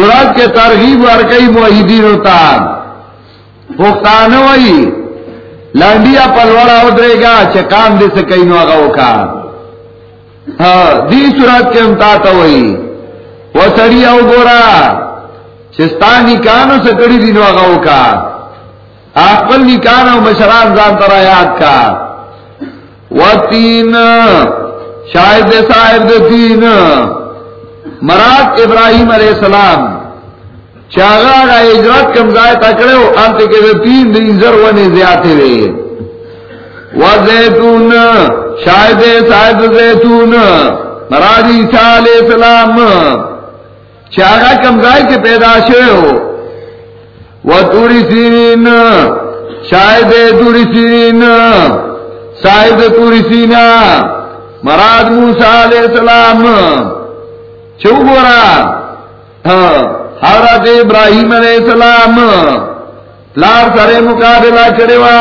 سورج کے ترغیب اور کئی معیدین ہوتا پختان وئی. لانڈیا پلوڑا ادرے گا چکان دے سے کئی نو کا ہاں، دی سورج کے امتا تو وہی وہ سڑیا گورا. چستانی کانوں سے کڑی دنوں اگاؤ کا آپل نکانو مشران زان ترا یاد کا. وہ تین، شاہد صاحب تین. مراد ابراہیم علیہ السلام چاگا کا اجرت کم زائے تکڑے ہو انت کے تین دن ضرور زیادہ رہے وہ زیتون، شاہد صاحب زیتون، مراد عیسیٰ علیہ السلام۔ چاگا کم زائے کے پیدا شے ہو۔ وہ توری سین شاہد توری سین شاہد توری سینا۔ مراد موسا علیہ السلام۔ چو گورا ہاں، حضرت ابراہیم علیہ السلام، لار سارے مقابلہ کرے وا،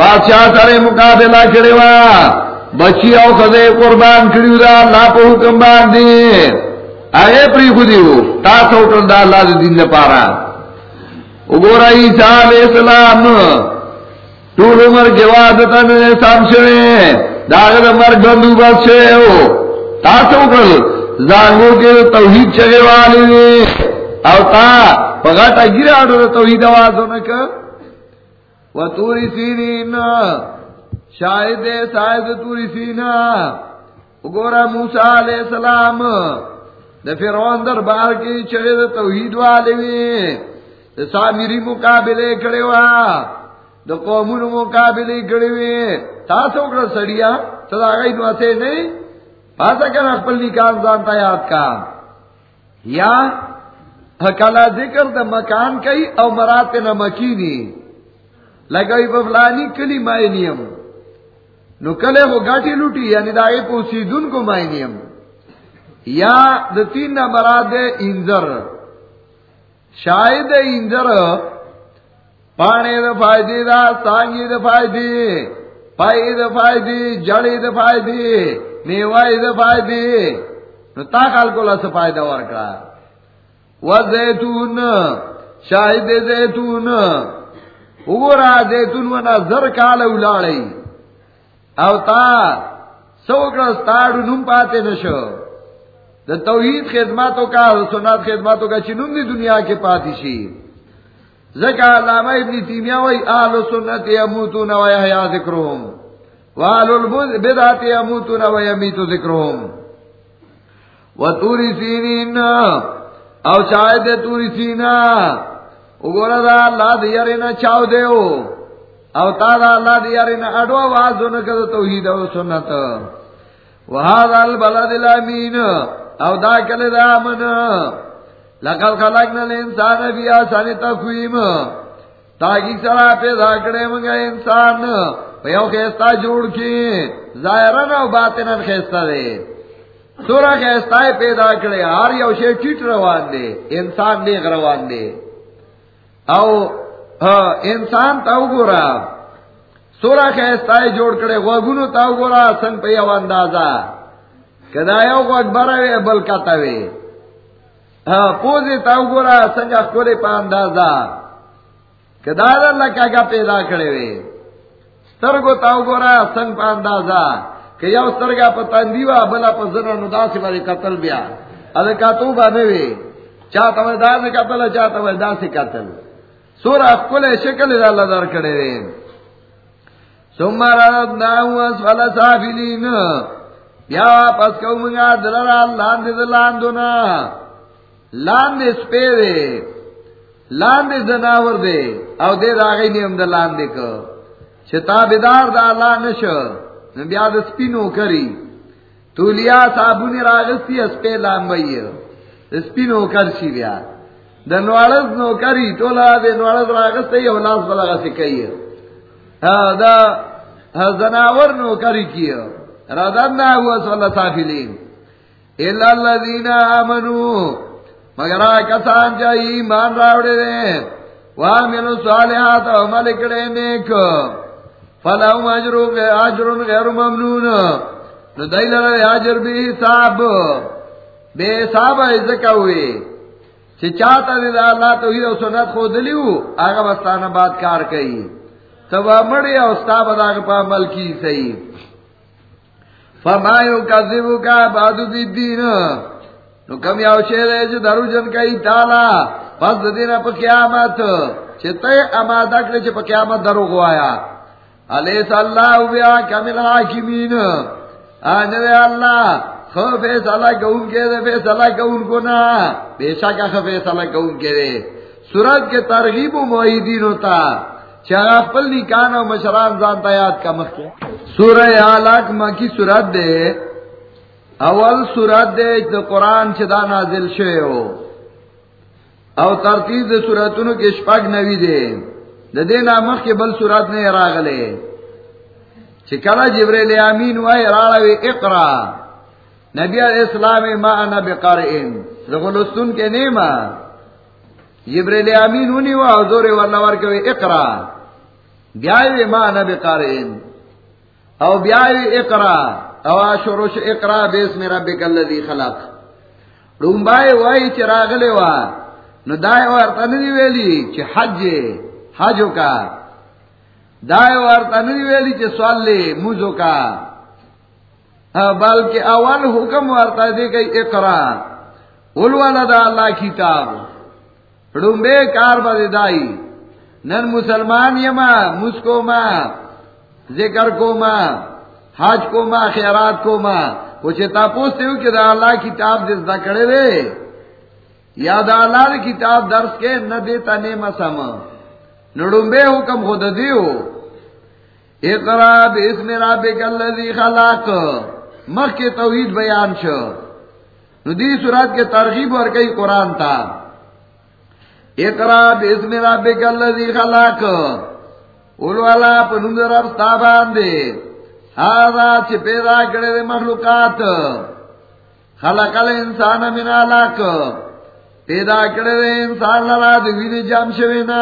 بادشاہ سارے مقابلہ کرے وا، بچی او خدے قربان کریو دا، اللہ پہ حکم باندی آئے پری خودیو تا سوٹر دا اللہ دے دین پارا۔ اگورا عیسیٰ علیہ السلام، طول عمر کے وعدتا میں سامشنے داغت عمر گندو بس چھے ہو۔ تاسو کل زانگو کے توحید چگے والے نے او تا پغاٹا گرا آڈو توحید آواز ہونا کر۔ و توری سینین، شاہد شاہد توری سینا اگورا موسیٰ علیہ السلام، دا فرعون در بار کی چگے توحید والے نے سامری مقابلے کھڑے وا دو قومون مقابلے کھڑے ہوئے تاسو کڑا سڑیا سدا گئی نو نہیں؟ پاسا کر اپل نکال جانتا یاد کا. یا کلا ذکر دا مکان کئی او مرات نہ مکینی. لگائی بفلانی کلی مائی نیم. نو کلے وہ گاٹی لوٹی یعنی دا اے پوسی دن کو مائی نیم. یا دا تین نہ مراد انذر شاید اندر پانے دا فائدے دا، سانگی دا فائدے. پائی دا فائدے جڑی دا فائدے میوائی دا فائدے نو تا کال کو لس فائدہ ورکا و زیتون شاہد زیتون۔ اگورا زیتون ونا زر کال اولاڑی او تا سوکڑا ستاڑو نم پاتے نشو دا توحید خدماتوں کا سنات خدماتوں کا چنم دی دنیا کے پاتی پاتیشی زکا علامہ ابن تیمیہ وی آل سنت یموتون و یحیا ذکرهم و آل البدعات یموتون و یمیت ذکرهم و توری سینین او شاید توری سینا اگورا دا اللہ دیارینا چاو دیو او تا دا اللہ دیارینا اڈوا وازو نکد توحید و سنت و هذا البلد الامین او دا کل دا من لقل خلقنا الانسان بی آسانی تقویم. تاکی سرا پیدا کرے منگا انسان. پیو خیستا جوڑ کی. ظاہرن او باطنن خیستا دے. سورا خیستا پیدا کرے. ہر یو شے ٹیٹ روان دے. انسان دیکھ روان دے. او انسان تاو گورا. سورا خیستا جوڑ کرے. وگونو تاو گورا. سن پیو اندازہ. کدایو کو اکبر ہے بلکتا وے ہاں پوزے تاو گورا سنگا کورے پا اندازا کدار اللہ کا گا پیدا کرے وے سترگو تاو گورا سنگ پا اندازا کہ یو سترگا پا تندیوا بلا پا زنر ندا سے بارے قتل بیا. ادھا کاتو با نوے چاہتا وے دا سے قتل چاہتا وے دا سے قتل سورا کل شکل اللہ در کرے وے سمارا ردناہو اسفل سافلین یا پس کو منگا دلرا لاندے دلاندونا لاندے سپے دے لاندے زناور دے او دے راگئی نیم دا لاندے کو چھتا بیدار دا اللہ نشو نبیا دا سپینو کری. تو لیا صابونی راگستی اسپے لامبئی سپینو کرشی بیا. دا نوالز نو کری تولا دے نوالز راگستی او لاس بلغا سکئی دا زناور نو کری کیو ردنا ہوا صلی اللہ سافلین الا الذین آمنوا مگر کسان چاہی ایمان راوڑے دے وامنوا صالحات و ملکڑے نیک۔ فلہم اجرو اجر غیر ممنون۔ نو دیل اجر بھی حساب۔ بے حساب ازکا ہوئے۔ چاہتا دی اللہ توحید و سنت خود لیو آگا بستانا بات کار کئی۔ تب مڑی اوستا بدا پا عمل کی صحیح فرمایو کذبو کا بادو دی دین۔ نو کم یاو شیر ہے جو درو جن کئی تالا پس دین پا قیامت چھتے امادہ کرے چھے پا قیامت درو گوایا علیس اللہ بیا کمل حاکمین آنے اللہ فیصلہ کون کے دے، فیصلہ کون کو نا۔ بے شک فیصلہ کون کے دے۔ سورج کے ترغیب و معیدین ہوتا چاہ پل نکان و مشران زانتا یاد کا مخ سورہ آلاک مکی سورت دے اول سورت دے تو قرآن چدا نازل شوئے ہو او ترتیب دے سورتونو کے شپاگ نوی دے. دے دے نامخ کے بل سورت نے راغلے. چکلا جبریل امین وائی راڑوی اقرا. نبی علیہ السلام ما انا بقارئین. زغلستون کے نیما. جبریل امین ہونی وا، حضور والله ورکوي اقرا. بیاوی ما انا بقارئین. او بیاوی اقرا، او شروش اقرا، بسم ربک الذی خلق. ډومبای وای چې راغلی وا. نو دای ورته نه ویلی چې حج حجو کا دای ورته نه ویلی چې صلی موزو کا بلکہ اول حکم وارتا دے گئی اقرا. اولوانا دا اللہ کتاب. ڈومبے کار بدائی نن مسلمان یما مسکو ماں ذکر کو ماں حج کو ماں خیرات کو ماں کچھ تاپوستے ہو کہ دا اللہ کتاب جس دا کڑے رے یا دا اللہ کتاب درس کے نہ دیتا نیم سم نڈومبے حکم خود دیو اقرا باسم ربک الذی خلق. مخ کے توحید بیان شو. ندی سورات کے ترغیب اور کئی قرآن تھا اقرا بسم ربک الذی خلق. اول والا پنند رب ستابان دے ہاں چھ پیدا کرے دے مخلوقات۔ خلق الانسان من علاق پیدا کرے دے انسان لرا دے وین جام شوینا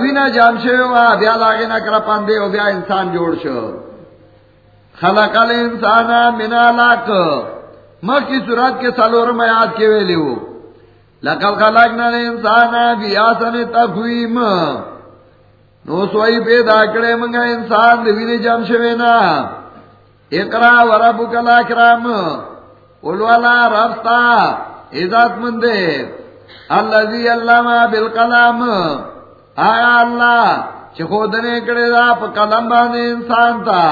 وینا جام شوینا بیا لاغے نا کرا پاندے او بیا انسان جوڑ شو۔ خلق الانسان من علاق مکی صورت کے سالور میں یاد کے ویلے ہو لقد خلقنا الانسان بی آسن تقویم نو سوئی پیدا کرے منگا انسان دوینے جام شوینا اقرا وربک الاکرام اولوالا رفتا عزت مندے. اللذی علامہ بالقلام آیا اللہ چخودنے کرے دا پا قلم بانے انسان تا.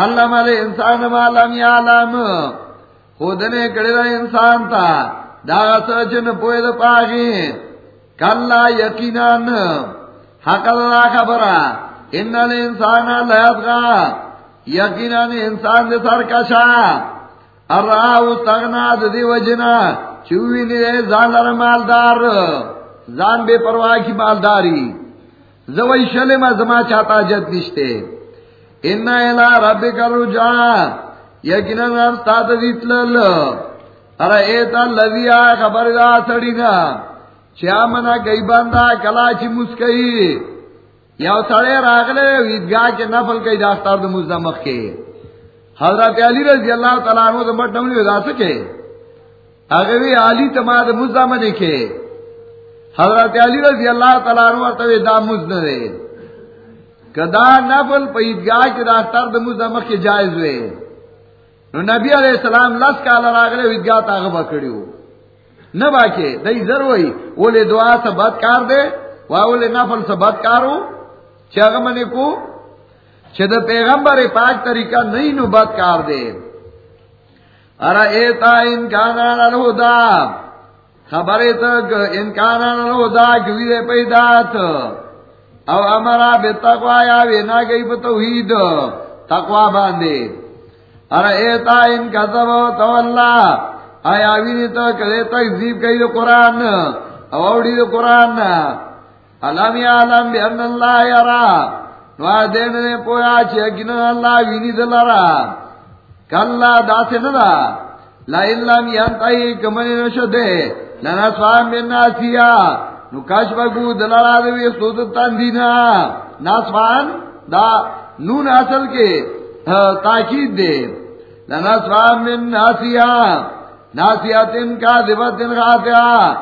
علم الانسان ما لم یعلم. خود نے کڑی دا انسان تا. دا سچن پوید پاگی. کلا یقینان. حق اللہ خبرا ان انسان الانسان لیدغا یقینان انسان دے سرکشا ارآو استغنا دی وجنا چوی نی زان لر مالدار. زان بے پرواہ کی مالداری. زوی شلم زما چاہتا جد نشتے. ان الى ربك الرجاء یقینا رب تا دیتل ارا ایتا الذی خبر دا سڑینا چیا منا گئی بندا کلا چی مسکئی یا سڑے راغلے، عیدگاہ کے نفل کئی داستار دو مزدمخ کے۔ حضرت علی رضی اللہ تعالیٰ عنہ دو مٹ نملی ودا سکے اگوی علی تما دو مزدم دیکھے۔ حضرت علی رضی اللہ تعالیٰ عنہ تو دا مزد دے۔ کدا نفل پہ عیدگاہ کے راستار د مزمخ کے جائز ہوئے نو نبی علیہ السلام لس کا لاغلے عیدگاہ تا غبا کڑیو نہ باکے دئی زر وئی اولے دعا سے بد کار دے وا اولے نفل سے بد کارو چاغ منے کو؟ چد پیغمبر پاک طریقہ نہیں نو بد کار دے ارا ایتا انکان الہدا خبر تک انکان الہدا کیوی پیدات او امرا بے تقوا یا وینا گئی پا توحید. تقوا باندے ارا ایتا ان کذب تو اللہ آیا وینی تو کدے تکذیب کئی دو قرآن، او اوڑی دو قرآن۔ علم یا علم بی ان اللہ یرا نوا دین نے پویا چھے گنا اللہ وینی دلارا کلا دا سے ندا، لا علم ینتائی کمنی نشدے، لنا سوام بین ناسیہ نو کاش بگو دلارا دوی سود تاندینا۔ ناسوان دا نون اصل کے تاکید دے۔ لنا ناسوان من ناسیا۔ ناسیاتن کا دبتن خاطیا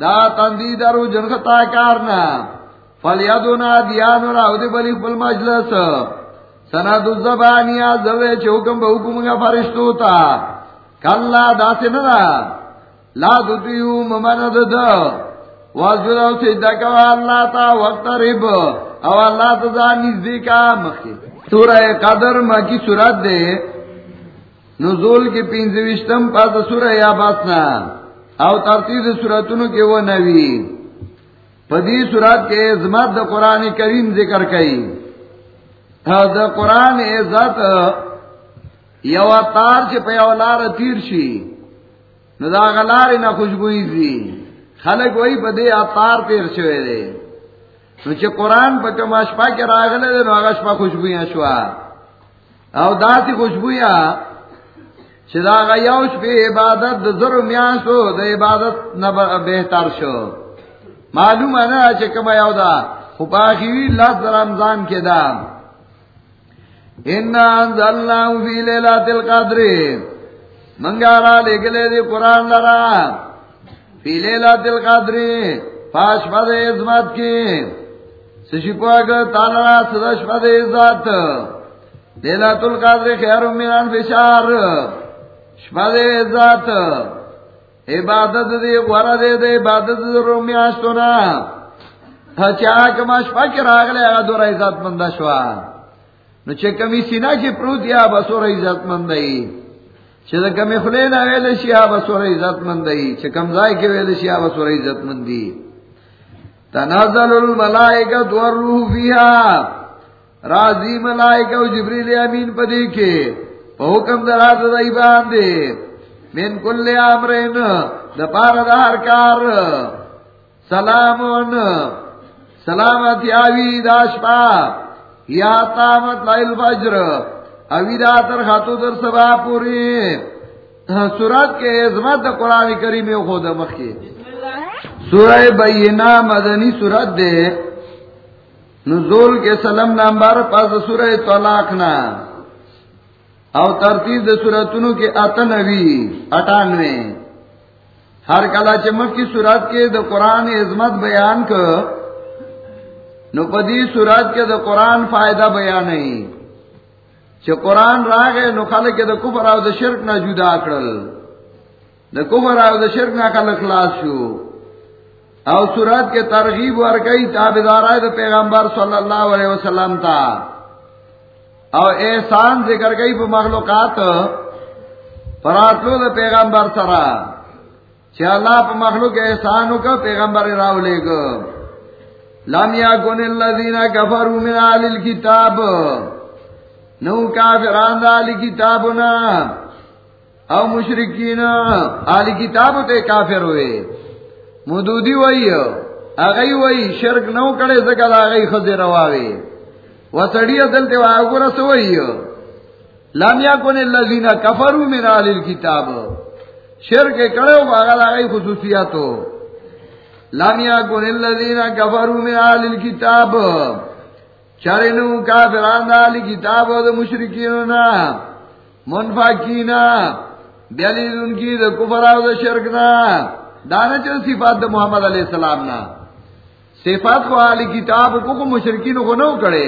دا تندی درو جنخطا کارنا۔ فلیدونا دیانو راو دی بلی پل مجلس۔ سند الزبانیا زوے چه حکم با حکم گا فرشتو تا۔ کلا دا سننا لا دتیو ممند دا۔ واسجد او سجدہ کوا اللہ تا وقت رب۔ او اللہ تا دا نزدی کا مخی۔ سورہ قدر مکی سورت دے۔ نزول کی پینزوشتم پاس سورہ یا باسنا او ترتیب سورتونو کے وہ نوی پدی سورت کے عظمت دا قرآن کریم ذکر کئی دا قرآن عزت یو تار چی پہ یو تیر شی نو دا غلار نا خوشبوئی زی خلق وہی پدی اتار تیر شوئے دے نو چی قرآن پا کم اشپا کے راغلے دے نو آگا اشپا خوشبوئی شوا او دا تی خوشبوئی چی دا غیوش پی عبادت دا ذر میانسو دا عبادت نبا بہتر شو. معلوم ہے نا چکم یو دا خپاخیوی لفظ رمضان کے دا. انا انزلناو فی لیلات القدر. منگارا لگلے دی قرآن لرا. فی لیلات القدر، پاش پد عظمت کی. سشی سشپاگ تالرا سدش پد عزت. لیلات القدر خیر من انفشار شپد عزت عبادت دے غورا دے دے عبادت دے رومی آشتونا چاہ کما شپا کی راگلے اگا دورا عزت مندہ شوا نو چه کمی سینا کی پروت یا بسور عزت مندئی چه دا کمی خلینا ویلش یا بسور عزت مندئی چه کمزائی کی ویلش یا بسور عزت مندی تنازل الملائکت والروح فیہا رازی ملائکہ و جبریل امین پدی کے حکم درات دائی باندے، من کل آمرین امرین دپار دار کار، سلامون سلامتی آوی داشپا یا تامت لائل فجر اوی دا تر خاتو در سبا پوری، سورت کے عظمت دا قرآن کریم خود مخی سورہ بینہ مدنی سورت دے، نزول کے سلم نمبر پاس سورہ طلاق نام او ترتیب د سوراتونو کې اتنوي 98 ہر کلا چمک کی سورات کے د قرآن عظمت بیان کو نو پدی سورات کے د قرآن فائدہ بیان نہیں چ قرآن راغ نو خلق کے د کفر او د شرک نہ جدا کړل د کفر او د شرک نہ خلق خلاص شو۔ او سورات کے ترغیب ورکئی تابعدارای د پیغمبر صلی اللہ علیہ وسلم تا۔ او احسان ذکر گئی پہ مخلوقات پراتلو دا پیغمبر سرا. چھ اللہ پہ مخلوق احسانو کا پیغمبر راو لے گا. لم یکن اللذین کفروا من آل الكتاب. نو کافران دا آل کتابنا. او مشرکین آل کتابو تے کافر ہوئے. مدودی وئی اگئی وئی شرک نو کڑے زکل آگئی خزی رواوی وہ سڑی دلتے وہ رسوئی لامیا کو نے لذینا کفرو میں نال کتاب شیر کے کڑے باغل آئی خصوصیات ہو لامیا کو نے لذینا کفرو میں نال کتاب چارے نو کا فران دال کتاب ہو مشرقین منفا کینا بیلی ان کی دا کفر آو دا شرک نا دانا چل صفات دا محمد علیہ السلام نا صفات کو آلی کتاب کو کو مشرقین کو نو کڑے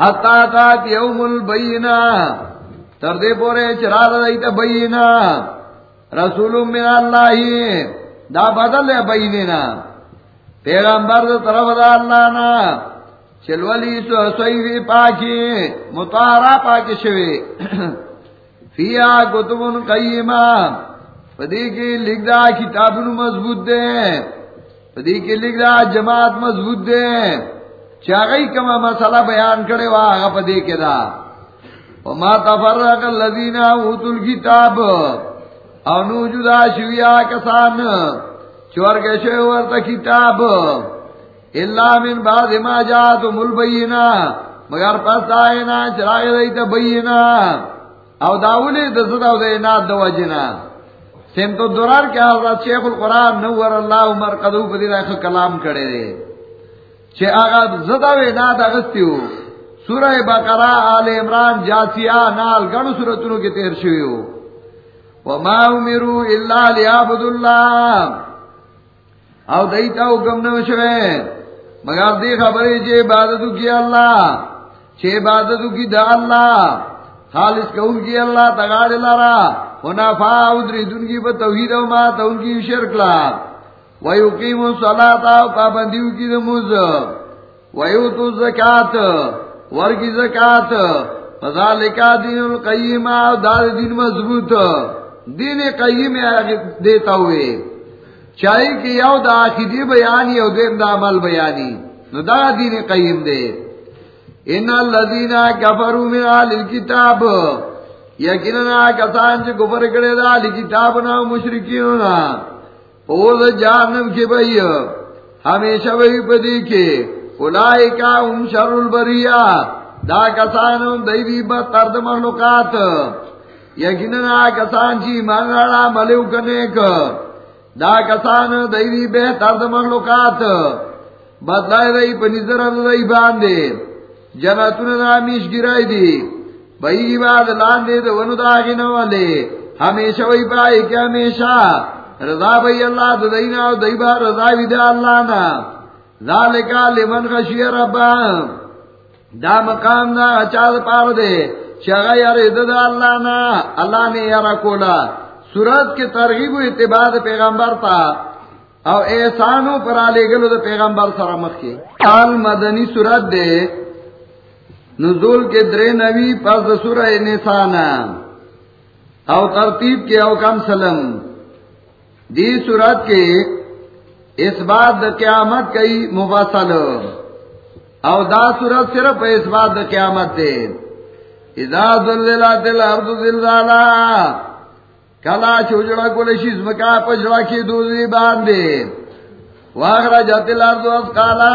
حتا تات یوم البینا تردے پورے چرا دیتا بینا، رسول من اللہ، دا بدل ہے بینا پیغمبر دا طرف دا اللہ نا، چلولی سو سوئی پاکی مطارا پاکی شوی۔ فیا کتبن قیمہ، پدی کی لکھ دا کتاب مضبوط دے، پدی کی لکھ دا جماعت مضبوط دے۔ چاگئی کما مسئلہ بیان کرے وا آگا پا دے کے دا. وما تفرق اللذین اوتو الكتاب. او نو جدا شویا کسان چور کے شوی ورطا کتاب. اللہ من بعد ما جاتو مل بینا مگر پس آئینا چراغ دیتا بینا. او داولی دست او دینات دو وجنا. سمت الدرار کے حضرت شیخ القرآن نور اللہ عمر قدو پدی رکھ کلام کرے دے. چھے آغا زدوے ناد اغستیو سورہ بقرہ آل عمران جاسیہ نال گنو سورتنو کی تیر شویو. وما امروا الا ليعبدوا الله او دیتا حکم نو شوے. مگر دی خبری چے عبادتو کی اللہ. چے عبادتو کی دا اللہ. خالص کون کی اللہ تغاد لارا ہونا خنافا ادری دن کی با توحید و ما تا ان کی شرک لا ویقیم الصلاة و پابندیو کی دموز ویوتو زکاة ور کی زکاة فذالکا دین القیم دار دین مضبوط. دین قیم دیتا ہوئے چاہیے کہ یو دا عقیدی بیانی او دیم دا عمل بیانی نو دا دین قیم دے ان الذین کفروا من اهل الكتاب. یقینا کسان چې کفر کړي دا اهل کتاب نه مشرکین نه او دا جہنم کے بھئی، ہمیشہ وہی پدی کے اولائکا هم شر البریہ۔ دا کسان دیوی با ترد مخلوقات۔ یقینا کسان چی مانگاڑا ملیو کنیک۔ دا کسان دیوی بہتر دا مخلوقات۔ بدلائی دی پنیزر دی باندے۔ جنتون دا میش گرائی دی۔ بئی باد لاندے دا ونو دا آگی نوالے۔ ہمیشہ وی پائی کہ ہمیشہ۔ رضا بئی اللہ دا دینا و رضا وی اللہ نا ذالکا لمن خشی ربا دا مقام دا اچاد پار دے۔ چگا یار دا اللہ نا اللہ نے یارا کولا۔ سورت کے ترغیب و اتباع پیغمبر تا۔ او احسانو پر آلے گلو دا پیغمبر سر مخی آل مدنی سورت دے۔ نزول کے درے نوی پس دا سورہ نسانا او ترتیب کے او کم سلم۔ دی سورت کے اس بات قیامت کئی مفصل. او دا سورت صرف اس بات قیامت دے. اذا ذللت الارض زلزالہ کلا چوجڑا کو لشیز مکا پجڑا کی دوزی باندے. واغرا جاتے لارزو از کالا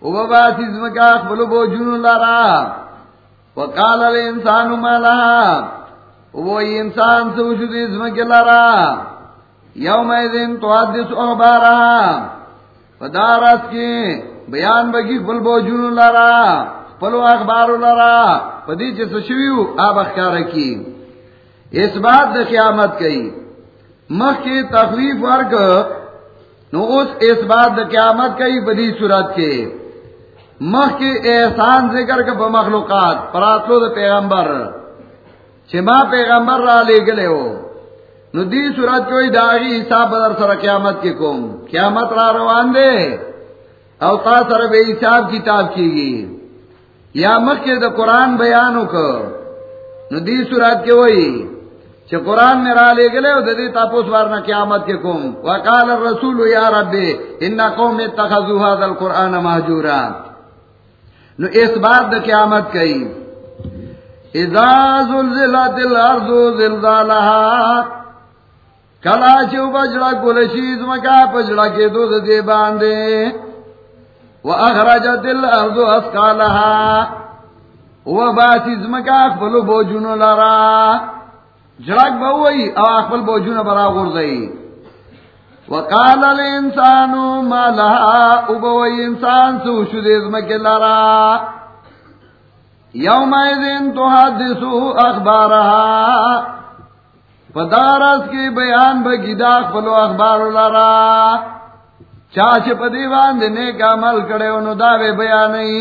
او بابا سیز مکا خبلو بو جنو لارا. وقال الانسان مالا. او ای انسان سوشو دیز مکی لارا. یوم ایدن تو حدث اخبارا فدارس کی بیان بگی خبل بو جنو لارا خبلو اخبارو لارا فدی چه آب اخکار کی. اس بات دا قیامت کئی مخ کی تخلیف ورگ نو اس اس بات دا قیامت کئی بدی صورت کے مخ کی احسان ذکر کے مخلوقات، پراتلو پیغمبر. چما پیغمبر را لے گلے ہو نو دی صورت کوئی داغی حساب بدر سر قیامت کے کم قیامت را روان دے او تا سر بے حساب کتاب کی گی یا مخ کے دا قرآن بیانو کو نو دی صورت کے وہی چھ قرآن میں را لے گلے ددی تاپوس وارنا قیامت کے کم وقال الرسول یا رب ان قوم اتخذوا هذا القرآن مهجورا. نو اس بات دا قیامت کئی اذا زلزلت الارض زلزالها کلا چو بجڑا کلشیز مکا پجڑا کے دو دے باندے۔ واخرجت الارض اسقالها وباسیز مکا فلو بوجونو لرا۔ جڑک بہوئی او اخبل بوجون برا غرزئی۔ وقال الانسان ما لها ابوئی انسان سو شدیز مکلرا یوم ایزن تحدثو اخبارها فدارس کی بیان بگیدا اخبلو اخبار لرا. چاچ پدی باندے نیک عمل کڑے انو داوے بیانی.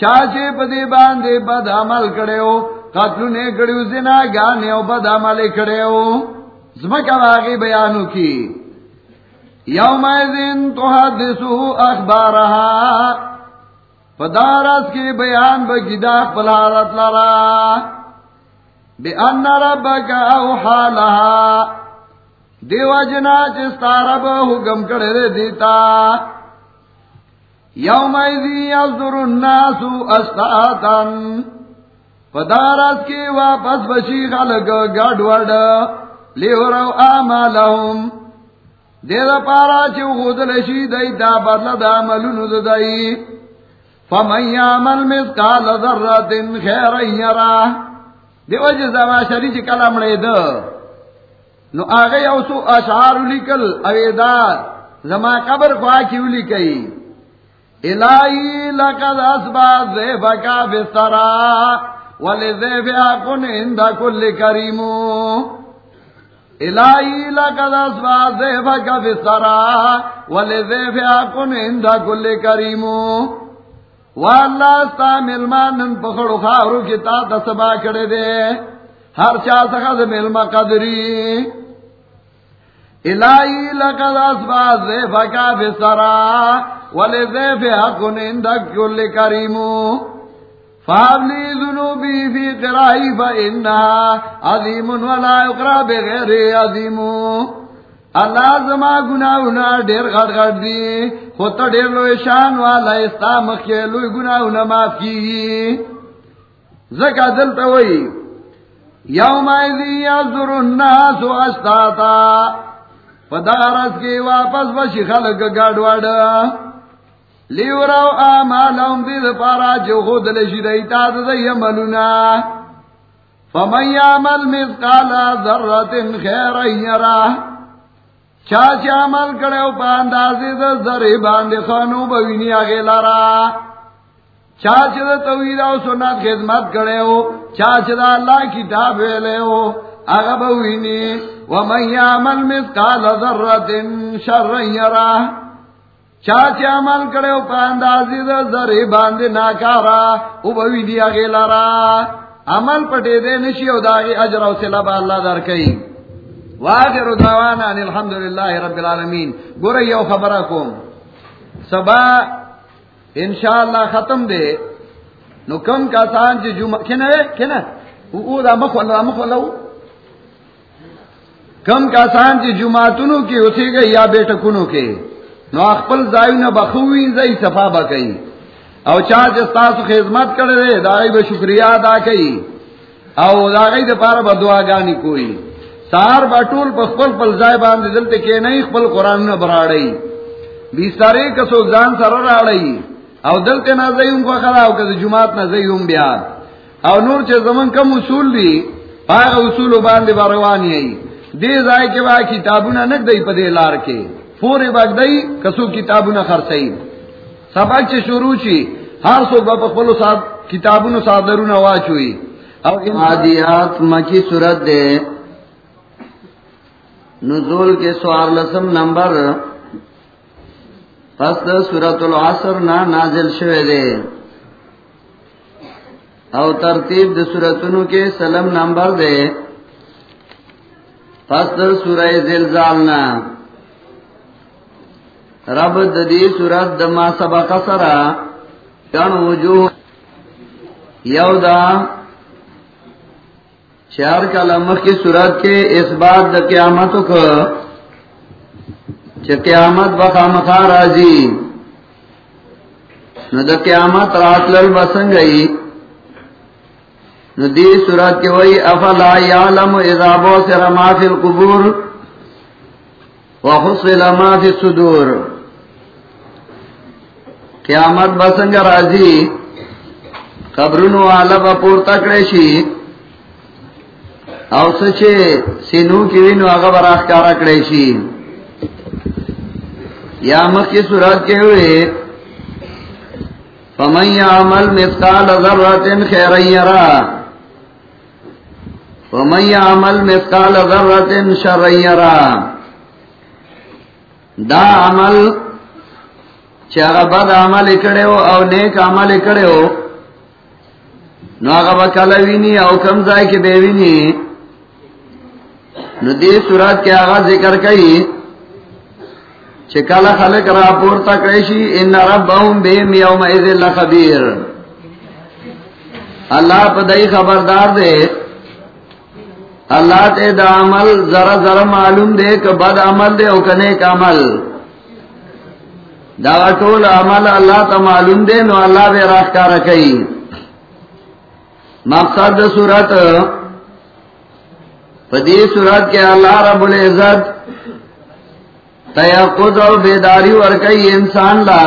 چاچ پدی باندے بد عمل کڑے ہو قتل نے کڑیو زنا گانے او بد عمل کڑیو زمکہ واقعی بیانو کی. یوم دن ایزن تحدثو اخبارها فدارس کی بیان بگیدا پلارت لرا. بے ان ربک اوحا لها. دیو جنا چستا رب حکم کڑے دے دیتا. یوم ایزی یزدر الناس استاتن پدارس کی واپس بشی خلق گڑ وڈ لیو رو لیورو آمالهم دیده پارا چه خودل شی دی دا بدل دا عملونو ددائی فمن یعمل مثقال ذرات خیر یرا. دیو جه زما شری جی چه کلم لیده نو آگه یو سو اشعار لکل اویدار زما قبر خواہ کیو لکی الہی لقد اسباد زیبکا بسترا ولی ولذیف آکن اند کل کریمو الہی لقد اسوا زیفک بسرا ولذیف آکن اند کل کریمو واللہ ستا ملمانن پخڑو خاورو کی تا تسبا کڑے دے۔ ہر چا سخد ملما قدری۔ الہی لقد اسوا زیفک بسرا ولذیف آکن اند کل کریمو۔ فابلی ذنوبی فی قرائی فا انہا عظیم ولا اقرا بغیر عظیم اللہ زما گناہونا دیر غٹ غٹ دی، خود دیر لوی شان والا استا مخی لوی گناہونا ماف کی۔ زکا دلتا وئی، یوم یزر الناس و اشتاتا فدارس کی واپس بشی خلق گاڑواڑا لیوراو آمالهم دید پارا جو خود لشی دیتا دی عملونا فمن یعمل مثقالا ذرت خیر یرا۔ چاچ عمل کرے پا اندازی دا ذری باند خانو بوینی آگے لارا. چاچ دا توید و سنت خدمت کرے ہو چاچ دا اللہ کتاب ویلے ہو اگا بوینی. ومن یعمل مثقالا ذرت شر یرا. چاچ عمل کرے پاندازی دا ذری باندے ناکارا، او بوی دیا گیلارا عمل پٹے دے نشی او داغی اجر و سلب اللہ در کئی واخر دعوانا ان الحمدللہ رب العالمین. گورے یو خبرکم سبا انشاءاللہ ختم دے. نو کم کا سان چی جمع کنا ہے کنا او دا مخول مخوالا مخوالا کم کا سان چی جمعتنو کی اسی گئی یا بیٹکنو کے نو اخپل زائیو بخوی زئی صفا بکئی او چا جستاسو خدمت کرے داغی با شکریہ ادا کئی. او داغی دا پارا با دعاگانی کوئی. سار با طول پا خپل پل زائی باندی دلتے کے نئی خپل قرآن نا براڑی بیستاری کسو زان سر راڑی او دلتے نا زیون کو خلا او کس جماعت نا زیون بیا. او نور چه زمن کم اصول دی پاگ اصول باندی باروانی ای دی زائی کے با کتابونا نک دی پا دی لار کے پورے بگدئی کسو کتاب نہ خرسئی سبق سے شروع چی ہر سو باپ پلو صاحب کتاب نو صادر نواز ہوئی عادیات مکی صورت دے. نزول کے سوار لسم نمبر پس سورت العصر نا نازل شوے دے او ترتیب د سورتونو کے سلم نمبر دے پس سورہ زلزالنا رب ددی سورت دما سبق سرا کن یعنی وجوہ یودا چار کلمخ کی صورت کے اس بات د قیامت کو چ قیامت بخامخا راضی۔ نو د قیامت رات لل بسنگ گئی نو دی صورت کے وہی، افلا یعلم اذا بوسر ما فی القبور وحصل ما فی الصدور۔ قیامت بسنگ راضی۔ قبرونو والا بپور تکڑے شی۔ او سچے سینو کی وینو آگا براخ کارا کڑے شی یا مخی صورت کے ہوئے فمن یعمل مثقال ذرات خیر یرا ومن یعمل مثقال ذرات شر یرا دا عمل چاگا بد عمل اکڑے ہو او نیک عمل اکڑے ہو نو آگا با کلوینی او کم زائی کے بیوینی نو دی صورت کے آغا ذکر کئی چکالا خلق را پورتا کریشی ان ربهم بیم یوم ایزن لخبیر اللہ پا خبردار دے اللہ تے دا عمل ذرا ذرا معلوم دے کہ بد عمل دے او کنیک عمل. دا ټول عمل اللہ تا معلوم دے نو اللہ بے راہ کا رکھئی مقصد صورت پدی صورت کے اللہ رب العزت تیقظ اور بیداری ورکئی انسان لا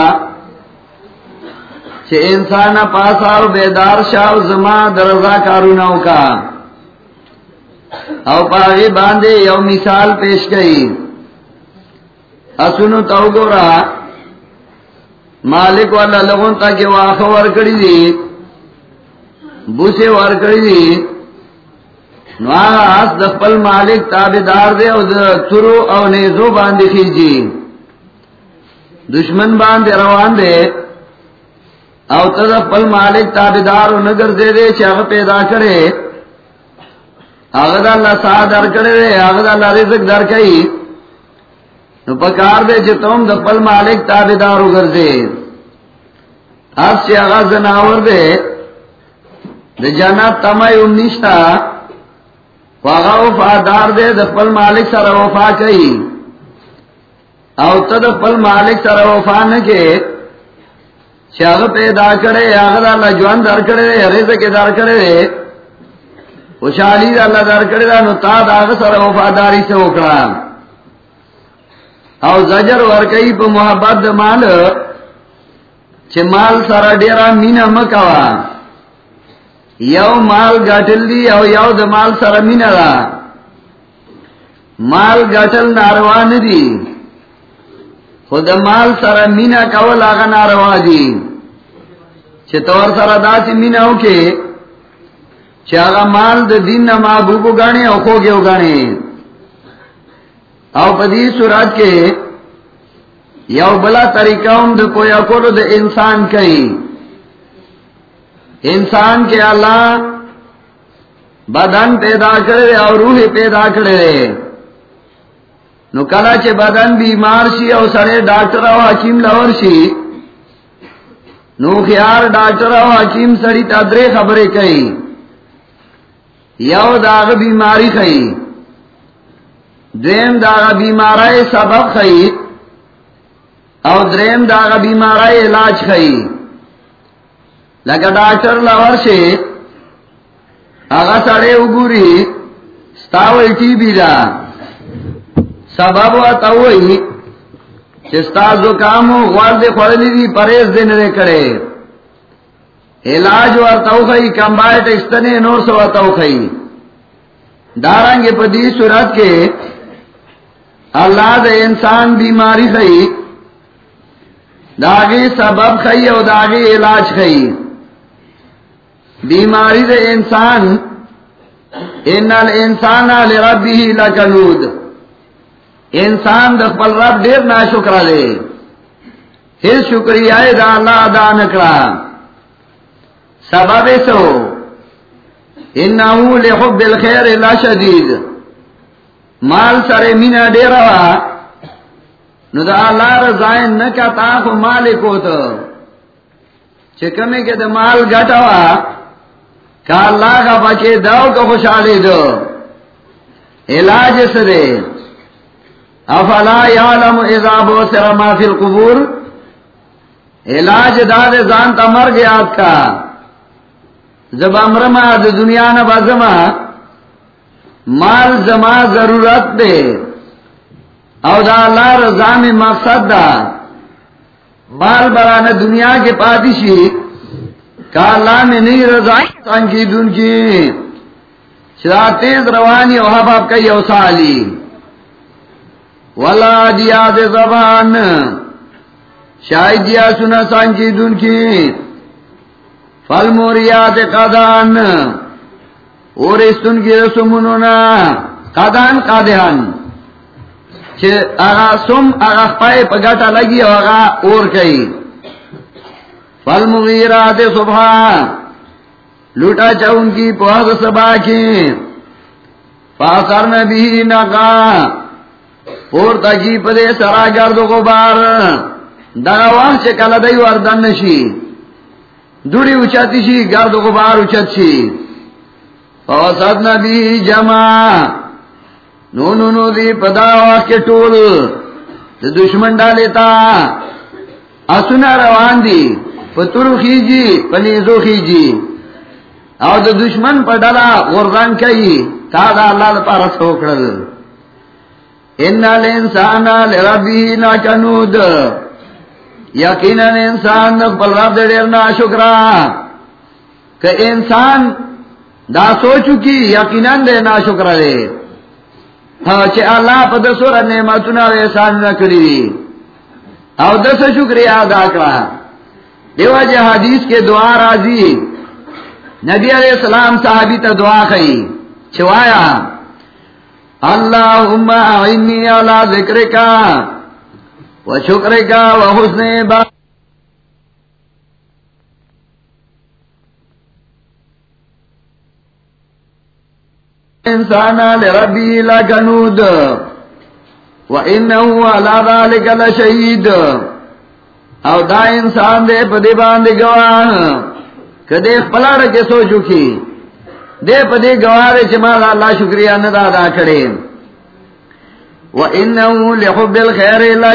چھے انسان پاسا اور بیدار شاہ زما درزا کاروناو کا او پاگی باندے یو مثال پیش گئی اسنو تو گورا مالک والا لگن تا کہ واخور کری دی، بوسے وار کری دی نو آغا آس دخپل مالک تابدار دے او ترو او نیزو باندی خیجی دشمن باندے روان دے او تدخپل مالک تابدار و نگر دے دے چاہ پیدا کرے آغا اللہ سا در کرے دے آغا اللہ رزق در کئی نو پکار دے چھ تم دخپل مالک تابدار و گرزے اس چھ آغا زناور دے دے جنت تمائی امنیشتا واغا وفادار دے دخپل مالک سر وفا کئی او تد پل مالک سر وفا نکے شاغ پیدا کرے آغد اللہ جوان در کرے دے رزق در کرے دے خوشحالی دا اللہ در کرے دا نو تا داغ سر وفاداری سے اکڑا او زجر ورکی پا محبت دا مال چھ مال سر ڈیرا مینا مکوا you mall گٹل the O you the مال سره مینا دا مال گٹل ناروا نه دی. خود مال سره مینا کول هغه ناروا دی. چې تور سره داسې مینا وکي چې هغه مال د دین نه محبوب غاڼي او خوږه وغاڼي او په دې صورت کې یو بلا طریقہ هم د کویا کولو د انسان کوي. انسان کے اللہ بدن پیدا کرے اور روح پیدا کرے۔ نو کلا چے بدن بیمار سی او سڑے ڈاکٹر او حکیم لور سی نو خیار ڈاکٹر او حکیم سڑی تدرے خبریں کئی یو داغ بیماری خئی دریم داغ بیمارای سبب خئی او دریم داغ بیمارای علاج خئی لگا ڈاکٹر لور سے آگا سڑے اگوری ستاوئی ٹی بی دا. سبب آتا ہوئی چستا زکام ہو غوال دے خوڑلی دی پریز دن رے کرے علاج ورتاو خئی کمبائٹ استنے نور سو ورتاو خئی دارنگے پدی صورت کے اللہ دے انسان بیماری خئی داغی سبب خئی او داغی علاج خئی بیماری دے انسان ان الانسان لربه لکنود انسان د خپل رب ډیر ناشکر دی هیڅ شکریا دا الله ادا نکړه سبب سو۔ انه لحب الخير لا شدید۔ مال سره مینا ډیر وا نو دا الله رضا نه کتا خو مالک وته چې کومه کې د مال ګټوا کا اللہ کا بچے دو کا خوشحالی دو علاج سرے افلا یعلم اذا بوسر ما فی القبور۔ علاج داد زان تا مر گیا آپ کا۔ جب امرما دنیا نہ بازما مال زما ضرورت دے۔ او دا اللہ رضا میں مقصد دا۔ مال برانا دنیا کے پادشی۔ کالا میں نہیں رضا انسان کی دن کی۔ شرا تیز روانی اور حباب کا یوسالی ولا دیا دے زبان۔ شاید دیا سنا سان کی دن کی۔ فل موریات قادان اور اس دن کی رسمنا قادان قادہان آغا سم آغا پائے پگاٹا لگی اور آغا اور کئی۔ فل مغیرات صبح لوٹا چون کی پواد سبا کی. فاثر نبی نقا. پورتا کی پدے سرا گرد غبار. دغا وان سے کلا دی وردن نشی. دوڑی اچھاتی شی، گرد غبار اچھت شی. فوسط نبی جمع. نو نو نو دی پدا کے ٹول. دشمن ڈالیتا. اسنا روان دی. پترو خیجی، پنیزو خیجی. او د دشمن په ډلا غرزان کوي تا دا الله لپاره څوکړل ان الانسان لربه ناکنود یقینا انسان بل رب ډېر ناشکرا کہ انسان دا سوچو کی، یقینا دے ناشکرا دے ہاں چې الله په د سور نعمتونو احسان او د څه شکریا ادا کړه. دیو جه حدیث کے دعا راضی. نبی علیہ السلام صحابی تا دعا کئی. چوایا اللہم اعنی علی ذکر کا و شکر کا و حسن با انسان لربی لکنود و انہو علا ذالک لشہید. او دا انسان دے پدی باندے گواہ کدے پلاڑ کے سو چکی دے پدی گواہ گوارے چمال اللہ شکریہ ندا دا کرے۔ و انہو لحب الخیر اللہ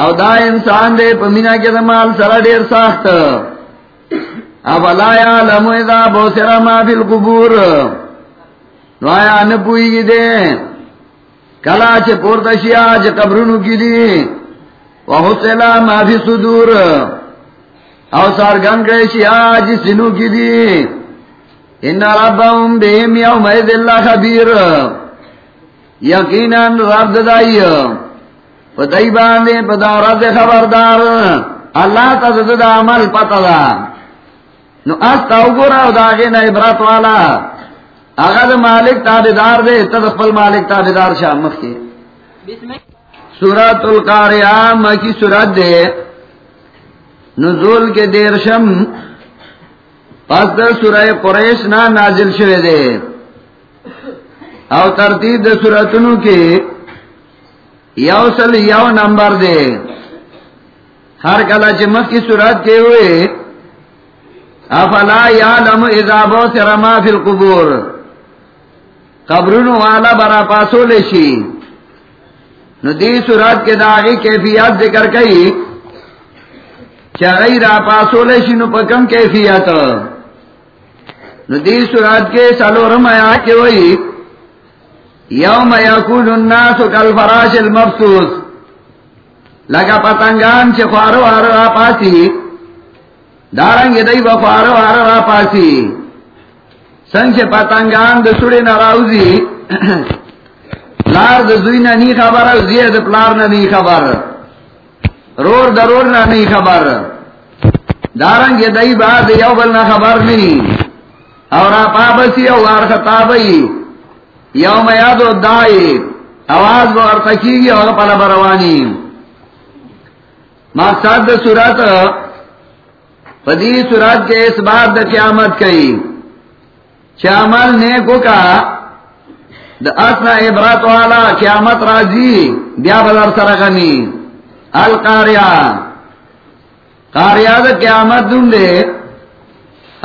او دا انسان دے پمینا کے دمال سر دیر ساخت۔ اب لا یعلم اذا بوسر ما فی القبور۔ نو آیا نپوئی گی دے۔ کلا چھ پورتشیا چھ قبرونو کی دی۔ وحسلا ما فی صدور. او سارگن کے شیا جی سنو کی دی. ان ربهم بهم یوم اذ اللہ خبیر. یقینا رب دائی پتائی باندے پتا رب خبردار. اللہ تا دا عمل پتا دا. نو استا وګورا او داګه نه عبرت والا. هغه مالک تابعدار دے ته خپل مالک تابعدار شه مخ کې سورۃ القاریہ مکی سورۃ دے۔ نزول کے دیرشم پس در سورہ قریش نا نازل شوه دے۔ او ترتیب د سوراتونو کې یو سل یو نمبر دے۔ ہر کلا چې مخ کی سورات کې ہوئے، افلا یعلم اذا بوسر ما فی القبور۔ قبرونو والا برا پاسو لشی۔ نو دی سورات کے داغی کیفیات ذکر کئی چاہی را پاسو لشی نو پکم کیفیات نو دی سورات کے سالورم آیا کے وئی، یوم یکون الناس کالفراش المبسوس۔ لگا پتنگان چه خوارو آرو آپاسی دارنگ دای بخوارو آرو آپاسی سنگ چه پتنگان دسوڑی نراوزی لار دا زوی نا نی خبر زید پلار نہ نہیں خبر. رور دا نہ نہیں خبر. دارنگ دائی دئی بات یو بل نہ خبر نہیں اور آپ آبسی او غار خطابی یوم یادو دائی آواز بو ارتکی گی اور پلا بروانی مقصد سورت پدی سورت کے اس بات دا قیامت کئی چمل نے کو کہا د اسنا عبرت والا قیامت راضی بیا بدر سرغنی القاریا. قاریا د قیامت دون دے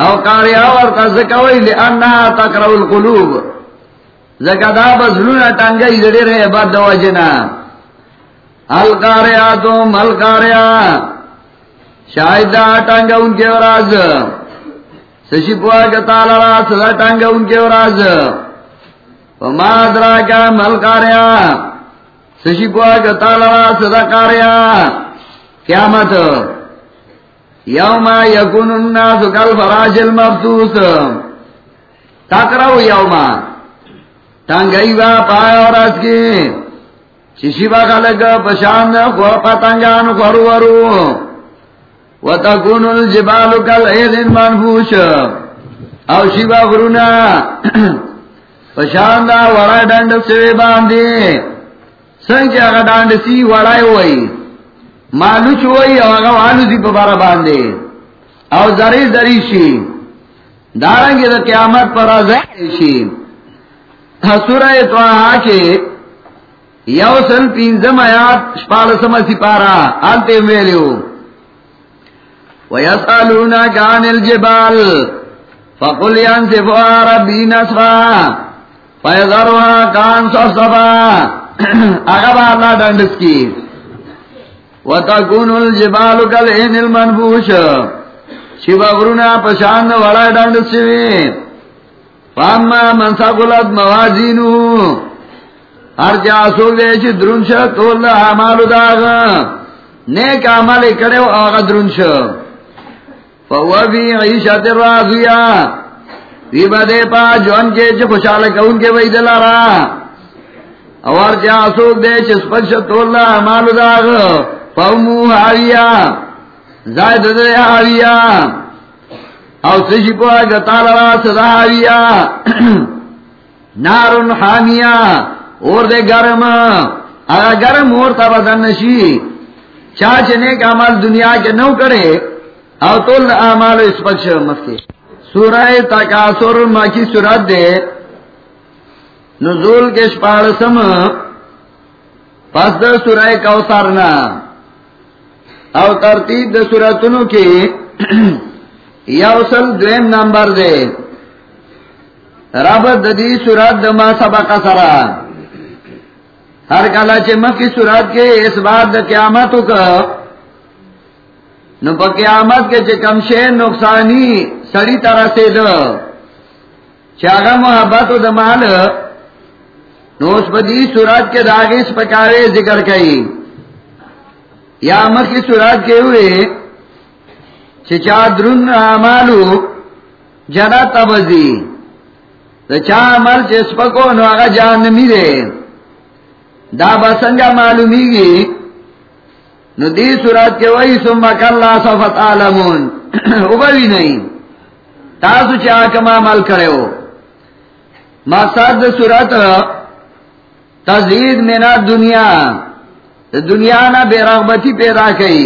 او قاریا ور تزکوی لانها تقرا القلوب. زکدا بزلونا ټنګي دړي ره عبادت وجنا القاریا تو ملقاریا شاید دا ټنګا انکه راز سشی پوا کتالا را سدا ټنګا انکه راز. وما ادراکا مل کاریا سشی پوا کتالا را سدا کاریا قیامت یوم یکون الناس کل فراش المبتوس تاکراو یوم۔ ٹانگئی با پایا اور اس کی۔ چشی با خلق پشاند خو پتنگان خورو ورو۔ وتكون الجبال کل كالعهن المنفوش او شیبا غرونا۔ پشاندا وڑا ڈنڈ سوی باندی سنگ اگا ڈنڈ سی وڑای ہوئی۔ مالو چوئی او اگا والو سی پبارا باندی او زری زری شی۔ دارنگی دا قیامت پر آزائی شی۔ سورہ اتواہا کے یو سن پینزم آیات شپالسم سپارا آلتے ویلیو۔ ويسألونك عن الجبال۔ فقل ينسفها ربي نسفا فيذرها كان صفصفا اغبا الله دندس کی وتكون الجبال كالعين المنفوش. شبا پشاند وڑا شوی فاما من موازینو ہر جا سوک دے چھ درنش تول اعمالو داغ. نیک عمل کڑے آغا درنش. فهو عیشت راضیہ وی بدے پا جوان کے چھ خوشحال کون کے وید لارا. اور چا سوک دے چھ سپکشت اللہ مالو داغ. فهمو حاویہ زائد دے حاویہ او سشی پوا گتا لرا سداویا نارن حامیا اور دے گرم. اگر گرم اور تا بدن نشی. چاچنے کا عمل دنیا کے نو کرے. او تول اعمال اس پکش مکے سورہ تکاثر مکی سورت دے، نزول کے شپاڑ سم، پس د سورہ کوثر او ترتیب د سورتونو کی یوصل دویم نمبر دے۔ رب ددی سورت دما سبق سرا ہر کلا چمک کی سورت کے اس بات د قیامت کا نو پا قیامت کے چکم شے نقصانی سڑی طرح سے دو۔ چاگا محبت و دمال نو اس بدی سورت کے داغیس پکارے ذکر کئی۔ یا مخ کی سورت کے ہوئے چچا درن عمالو جنا تبزی۔ چا عمل چس پکو نو آگا جانمی دے۔ دا بسنگا معلومی گی۔ نو دی صورت کے وہی سمک اللہ صفت عالمون اوبوی نہیں تاسو چا کم عمل کرے ہو مقصد صورت تزید مینا دنیا. دنیا نہ بے رغبتی پیدا کئی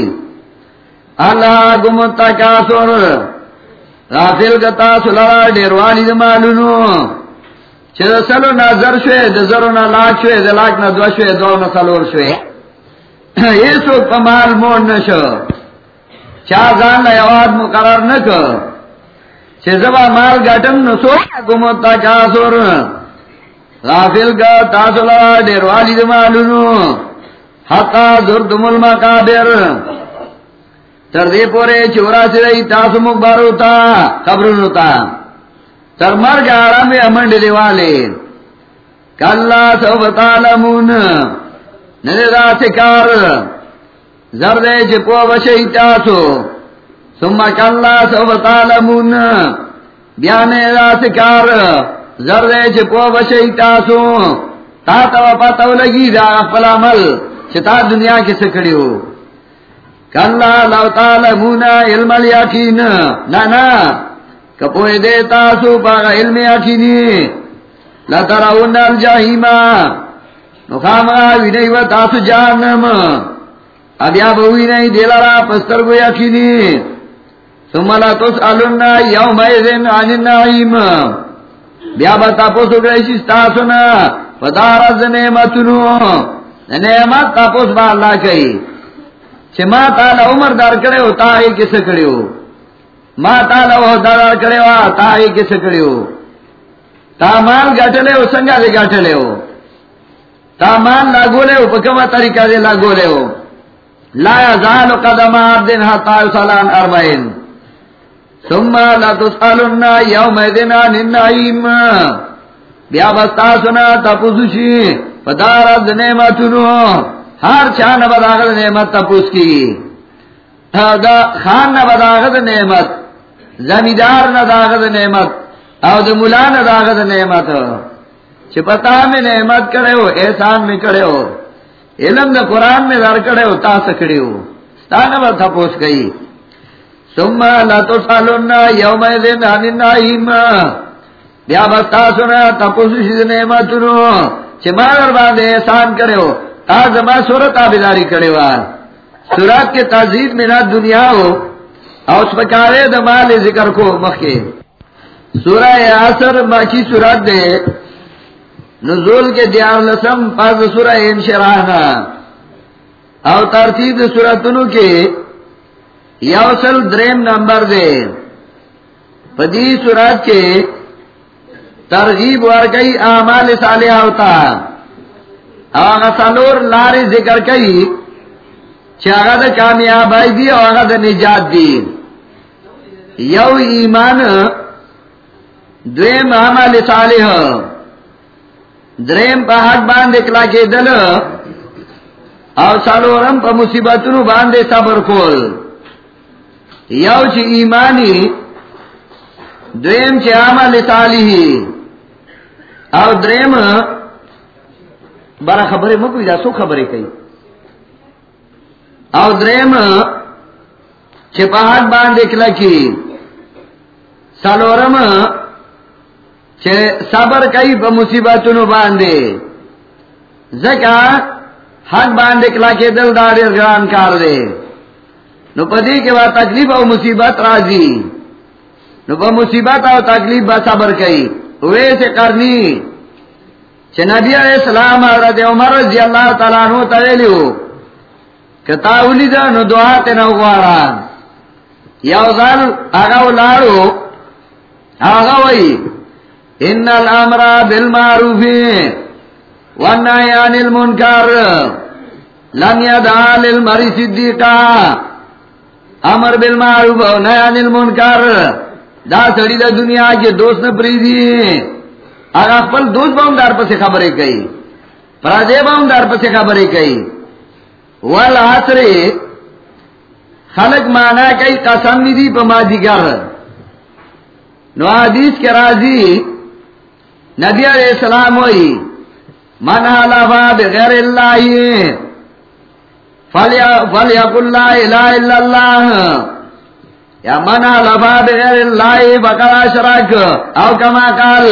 اللہ گمتا کا سور رافل گتا سلارا ڈیر والی معلومو چھ سلو نہ زر شوے دزرو نہ لاکھ شوے دلاک نہ دو شوے دو نہ سلور شوے یہ سو کمال مون نشو چار زان لیواد مقرر نکو چھ زبا مال گٹم نسو گمتا کا غافل کا تاسو لرا ډیر والی د مالونو. حتا زرتم المقابر تر دې پوره چورا سي تاسو مخبارو تا خبرونو تا. تر مرګ آرام امنډ دیواله کلا سو تعلمون. نه دا سکار. زرد چې په وشي تاسو ثم کلا سو تعلمون. بیا نه دا سکار. زردے چھ پو بشئی تاسو. تا تو پتو لگی دا اقبل عمل چھ تا دنیا کی سکڑی ہو کلا لو تعلمونا علم الیقین. نا نا. کپوئے دے تاسو پاگا علم یقینی. لترون الجحیما نخاما وینئی و تاسو جہنم ابیا بوئی نہیں دیلارا پستر کو یقینی. ثم لا تسألن یوم ایذن عن النعیم بیا بتا پوسو نعمتنو نعمت با اللہ کئی چھ ما تالا عمر دار کرے ہو کس ہو ما تالا دار کرے ہو کس ہو تا مال گٹلے ہو سنگا دے گٹلے ہو تا مال لاگو لے ہو طریقہ دے لاگو لے ہو لا یزال قدم عبدن حتی سالان اربعین. ثم لا تسالن يوم دین عن النعيم. بیا بستا سنا تپوسشی پدار نعمتونو. ہر چان بداغت نعمت تپوس کی دا خان نہ بداغت نعمت. زمیندار نہ داغت نعمت. او د مولا نہ داغت نعمت. چپتا میں نعمت کرے ہو احسان میں کرے ہو علم دا قرآن میں در کرے ہو تا سکڑے ہو ستانہ تپوس گئی ثم لا تسالون يوم ذن عن النعيم. بیا بستا سنا تپوس شد نعمتونو؟ چه ما در احسان کرے ہو تا زما صورت آبداری کرے ہو صورت کے تازید میں نہ دنیا ہو اور اس پکارے دمال ذکر کو مخی سورہ آسر باقی صورت دے نزول کے دیار لسم پاس سورہ انشراحنا اور ترتیب صورتنو کے یوسل دریم نمبر دے۔ پدی سورت کے ترغیب ور گئی اعمال صالحہ ہوتا۔ آغا سالور لاری ذکر کئی چاگا دا کامیاب آئی دی اور آغا دا نجات دی۔ یو ایمان دویم عمل صالح۔ دریم پا حق باند اکلا کے دل۔ اور سالورم پا مصیبتنو باندے صبر کول۔ یو چی ایمانی دویم چی عمل صالحی، او دریم بارا خبری مکوی دا سو خبری کئی. او دریم، چی پہاڑ باندے کلکی سالورم چھے صبر کئی پا مصیبتونو باندے. زکا حق باندے کلا کے دل داری گران کار دے. نو پدی کے بعد تکلیف او مصیبت رازی نو پا مصیبت او تکلیف با صبر کئی ویسے کرنی. چھے نبی علیہ السلام حضرت عمر رضی اللہ تعالیٰ عنہ تولیو کہ تاولی دا نو دعا تینا غوارا. یو ذال آگاو لارو آگاوئی ان الامر بالمعروف والنهي عن المنکر. لم يدع للمرء صدیقا. امر بالمعروف و نهي عن المنکر. دا سړی د دنیا کې دوست نه پریدي هغه خپل دوست باندې در پسې خبرې کوي. پردې باندې در پسې خبرې کوي. ول عصر خلق معنا کوي قسم دي په ما دیګر نو حدیث کے راضی نبی علیہ السلام ہوئی من حلفا بغیر اللہ فلیق اللہ الہ الا اللہ. یا من حلفا بغیر اللہ او کما کال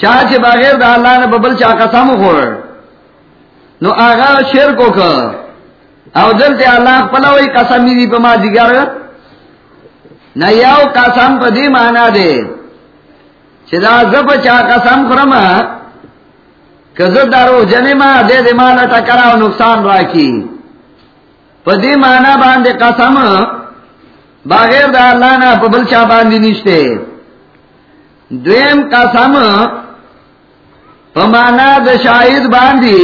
چاچ بغیر دا اللہ نے ببل چا قسم خور نو آغا شرکو که او دلتے اللہ پلوئی قسمی دی پا ما دیگر. نہ قسم پا دی مانا دے. چدا زب چا قسم خرما کزد دارو جنے ما دے دے مانا ٹکرا و نقصان راکی پا دی مانا باندے قسم بغیر دا اللہ نا پا بلچا باندی نشتے دویم قسم پا مانا دا شاہد باندی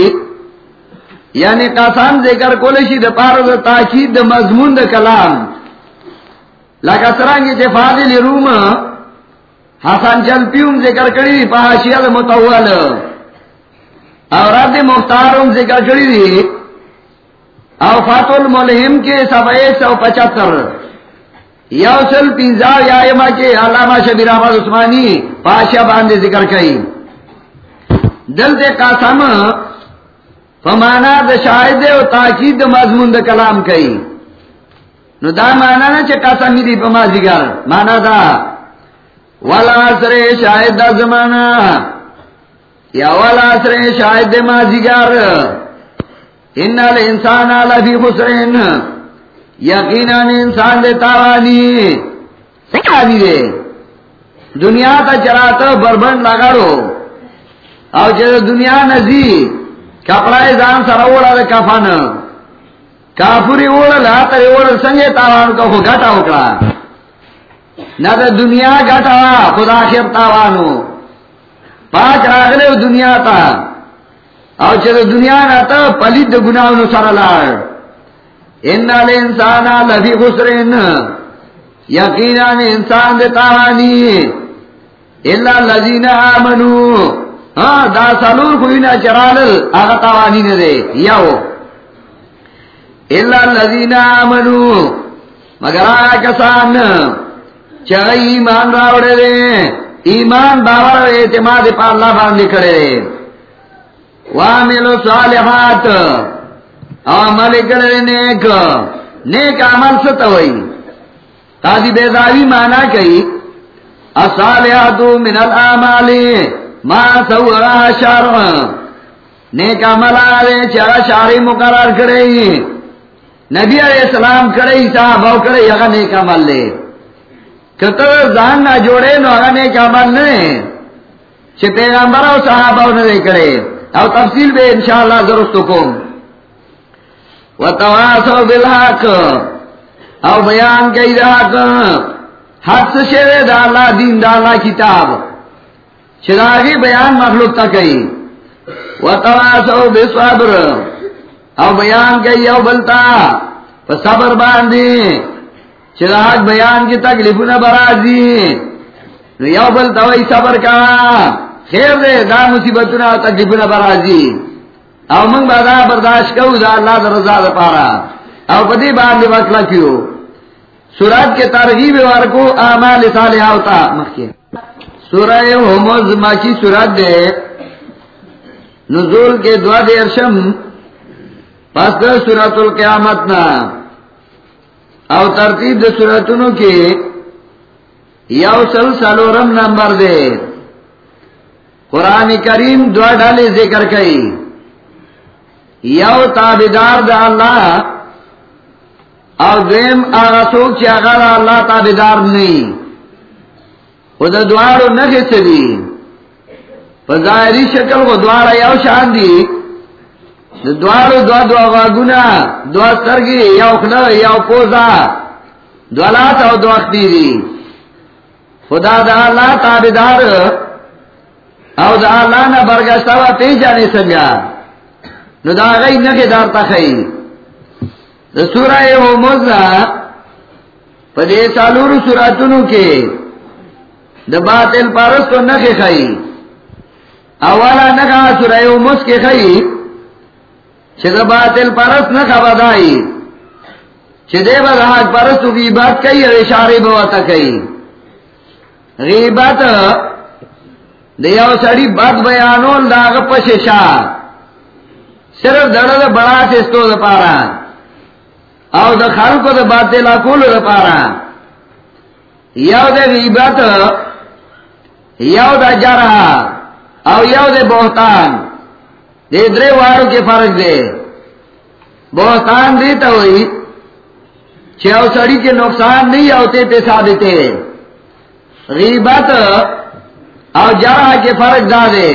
یعنی قسم ذکر کولشی دا پارو دا تاکید دا مضمون دا کلام. لکه سرانگی چه فاضل روم، حسن چل پیوم ذکر کری پہاشیہ دا متول او رد مختارم ذکر کری دی او فاتو الملہم کے سب سو پچہتر۔ یو سل پینزا یا ایما کے علامہ شبیر احمد عثمانی پاشا باندے ذکر کئی۔ دل دے قاسم فمانا دا شاہد و تاکید مضمون دا کلام کئی۔ نو دا مانا نا چه قسمی دی پا مازیگر مانا دا۔ والا سر شاہد دا زمانہ۔ زمانا یا والا سر شاہد دا مازیگر. ان الانسان لفی خسرین. یقینا انسان دے تاوانی. سکانی دے. دنیا تا چراتا بربند لگاڑو. او چه دنیا نزی کپڑای ځان سره وړه کفن. کافری وړل هغه وړل څنګه تاوان کو غټا وکړه نه د دنیا غټا خدا خیر تاوانو. پاک راغله دنیا ته او چې د دنیا نه ته پلید د ګناونو سره لاړ ان الانسان لفی خسرن یقینا انسان د تاوانی الا الذين امنوا ہاں دا سالور کوئی نہ چرال آگا تاوانی نے دے یاو. اللہ الذین آمنو. مگر آگا کسان چگئی ایمان راوڑے دے. ایمان باور اعتماد پا اللہ باندے کرے۔ دے صالحات۔ عمل کرے نیک۔ نیک عمل ستوئی تازی بیداوی مانا کئی۔ اصالحاتو من الامالی ما سورا شر۔ نیک عمل آرے چرا شاری مقرر کرے۔ نبی علیہ السلام کرے صاحب او کرے اگا نیک عمل لے۔ کتر زان نہ جوڑے نو اگا نیک عمل نے چھ پیغمبر او صحابہ او نہ کرے۔ او تفصیل بے انشاءاللہ درست کم وتواسو بالحق۔ او بیان کئی دا حق۔ حق سے شیرے دا اللہ دین دا اللہ کتاب۔ چراغی بیان مخلوق تا کئی۔ وتواسو بصبر او بیان کئی او بلتا صبر باندی چراغ بیان کی تکلیفون برازی یو بلتا وی صبر کا. خیر دے دا مصیبتنا تکلیفون برازی او منگ با دا برداشت کو دا اللہ دا رضا دا پارا او پدی باندی وقت لکیو سورت کے ترغیب ورکو اعمال صالحہ ہوتا مخیر سورہ ہومز ماکی سورت دے نزول کے دعا دے ارشم پس دے سورت القیامت نا او ترتیب دے سورتنو کے یو سل سلورم نمبر دے قرآن کریم دو ڈالے ذکر کئی یو تابدار دا اللہ اور دیم آغا سوک چی اگر اللہ تابدار نہیں خود دوارو نخی سدی پا ظاہری شکل کو دوارا یو شان دی دوارو دو دو واگونا دو سرگی یو خلا یو پوزا دو لات او دو اختی دی خدا دا اللہ تابدار او دا اللہ نا برگشتا و تی جانے سنگا نو دا غی نکی دار تخی دا سورہ او مزا پا دے سالور سوراتونو کے دا باطل پارستو نکی خی اولا نکا سورہ او مز کے خی چھ باطل پرست نکا بدائی چھ دے با دا حق پرستو کی بات کئی اور اشارے بواتا کئی. غیبت دیو سڑی بد بیانول داغ پششا صرف دڑ بڑا سستو دا پارا او دا خلقو دا باطلا کولو دا پارا یو دا غیبت، یو دا جرح، او یو دا بہتان دے درے وارو کے فرق دے۔ بہتان دیتا ہوئی چھو سڑی کے نقصان نہیں ہوتے پہ ثابتے غیبت او جرح کے فرق دا دے۔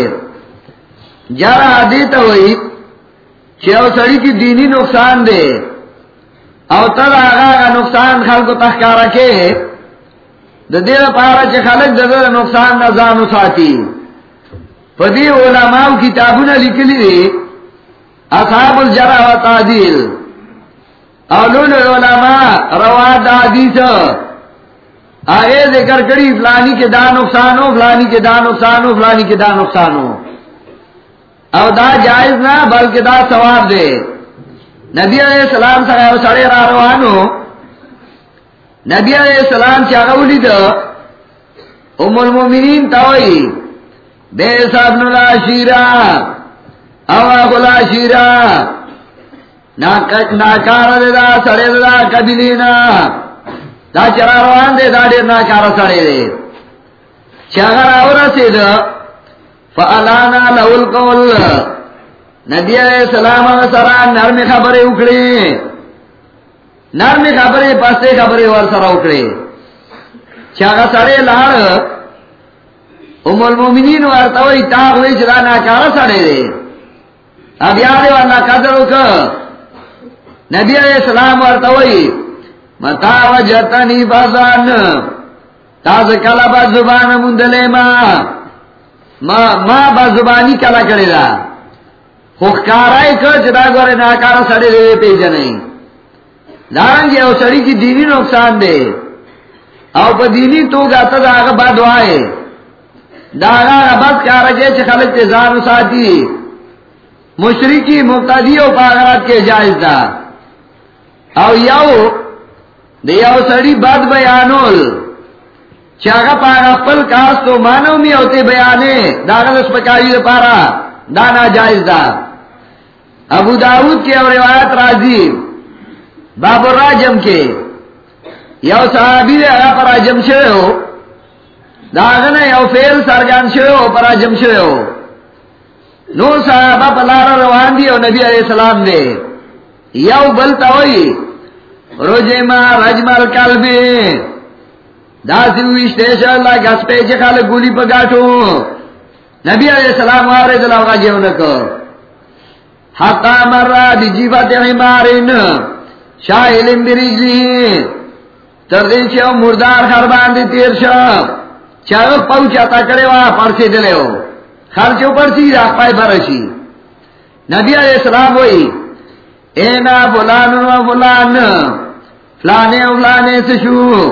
جرح دیتا ہوئی چھو سڑی کی دینی نقصان دے۔ او تر آغا آغا نقصان خلق تخکارا کے۔ دا دیر پارا چھ خلق دا در نقصان نظانو ساتی۔ فدی علماء کتابونا لکلی دی اصحاب الجرح و تعدیل. اولون علماء رواد حدیث. آئے ذکر کری فلانی کے دا نقصانو، فلانی کے دا نقصانو، فلانی کے دا نقصانو. او دا جائز نہ بلکہ دا ثواب دے نبی علیہ السلام سره سړی را روانو نبی علیہ السلام چې هغه ولید ام المؤمنین تاوی بے صاحب نلا شیرا او غلا شیرا ناکار دے دا، سڑے دا قبیلینا دا چرا روان دے، دا دیر ناکار سڑے دے۔ چاگر آورا سی دا فعلانا لہو القول۔ نبی علیہ السلام سرا نرمی خبریں اکڑی نرمی خبریں پستے خبریں ور سرا اکڑی چاگا سڑے لار ام المومنین ورطوئی تاغوی چلا ناکارا سڑے دے اب یاد والا قدر کا نبی علیہ السلام ورطوئی متا وجتنی بازان تاز کلا با زبان مندلے ما؟ ما ما با زبانی کلا کرے دا؟ خوکارائی کر چدا گورے ناکارا سڑے دے پی جنئی دارنگی او سڑی کی دینی نقصان دے او پا دینی تو گاتا دا آگا با دعائے دا بس کارا جے چھ خلق تے زانو ساتی مشرکی مقتدی او پاگرات کے جائز دا او یو دے یو سڑی بد بیانول. چاگا پاگا پل کاستو مانو می اوتے بیانے دا آگا دس پکاری دا پارا دانا جائز دا ابو داود کی اور روایت راضی باب الراجم کے یو صحابی دے اگا پر آجم شوئے ہو داغنا یو فیل سرگان شوئے ہو پر آجم شوئے ہو نو صحابہ پلارا روان دی اور نبی علیہ السلام دے۔ یو بلتا ہوئی، رجما رجمل قلبی داسی ویشتیش اللہ گس پیچے خالق گولی پا گاٹو۔ نبی علیہ السلام وارد لوگا جیونکو حقا مرہ دی جیبت عمارن شاہلن برجلی تردین چھو مردار خربان دی تیر شو چاہو پوچھا تکڑے وہاں پرسی دلے ہو۔ خرچو پرسی راہ پائے برشی نبی علیہ السلام ہوئی اینا فلان و فلان، فلانے و فلانے سے شو۔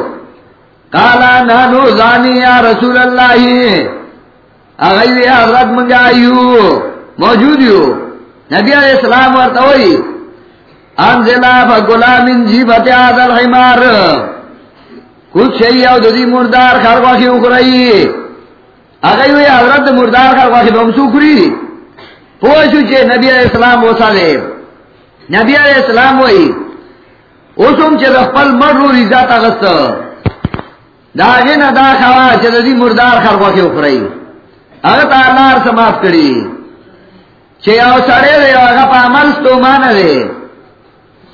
کالا نانو زانی یا رسول اللہ۔ اغیوی حضرت منگا منگایو موجود یو۔ نبی علیہ السلام ورطا ہوئی انزلا فا غلامن جیبت آدھل حمار کچھ شئی او ددی مردار خرواخی اکرائی. اغیوی حضرت مردار خرواخی بمسو کری. پوشو چھے نبی علیہ السلام وسا دے نبی علیہ السلام ہوئی اسم چھے رخپل مر رو ریزا تغست داغے نہ دا کھوا چل مردار خربا کے اخرائی اگر تالار سماپ کری. چھ او سڑے دے اگر پا عمل تو مان دے.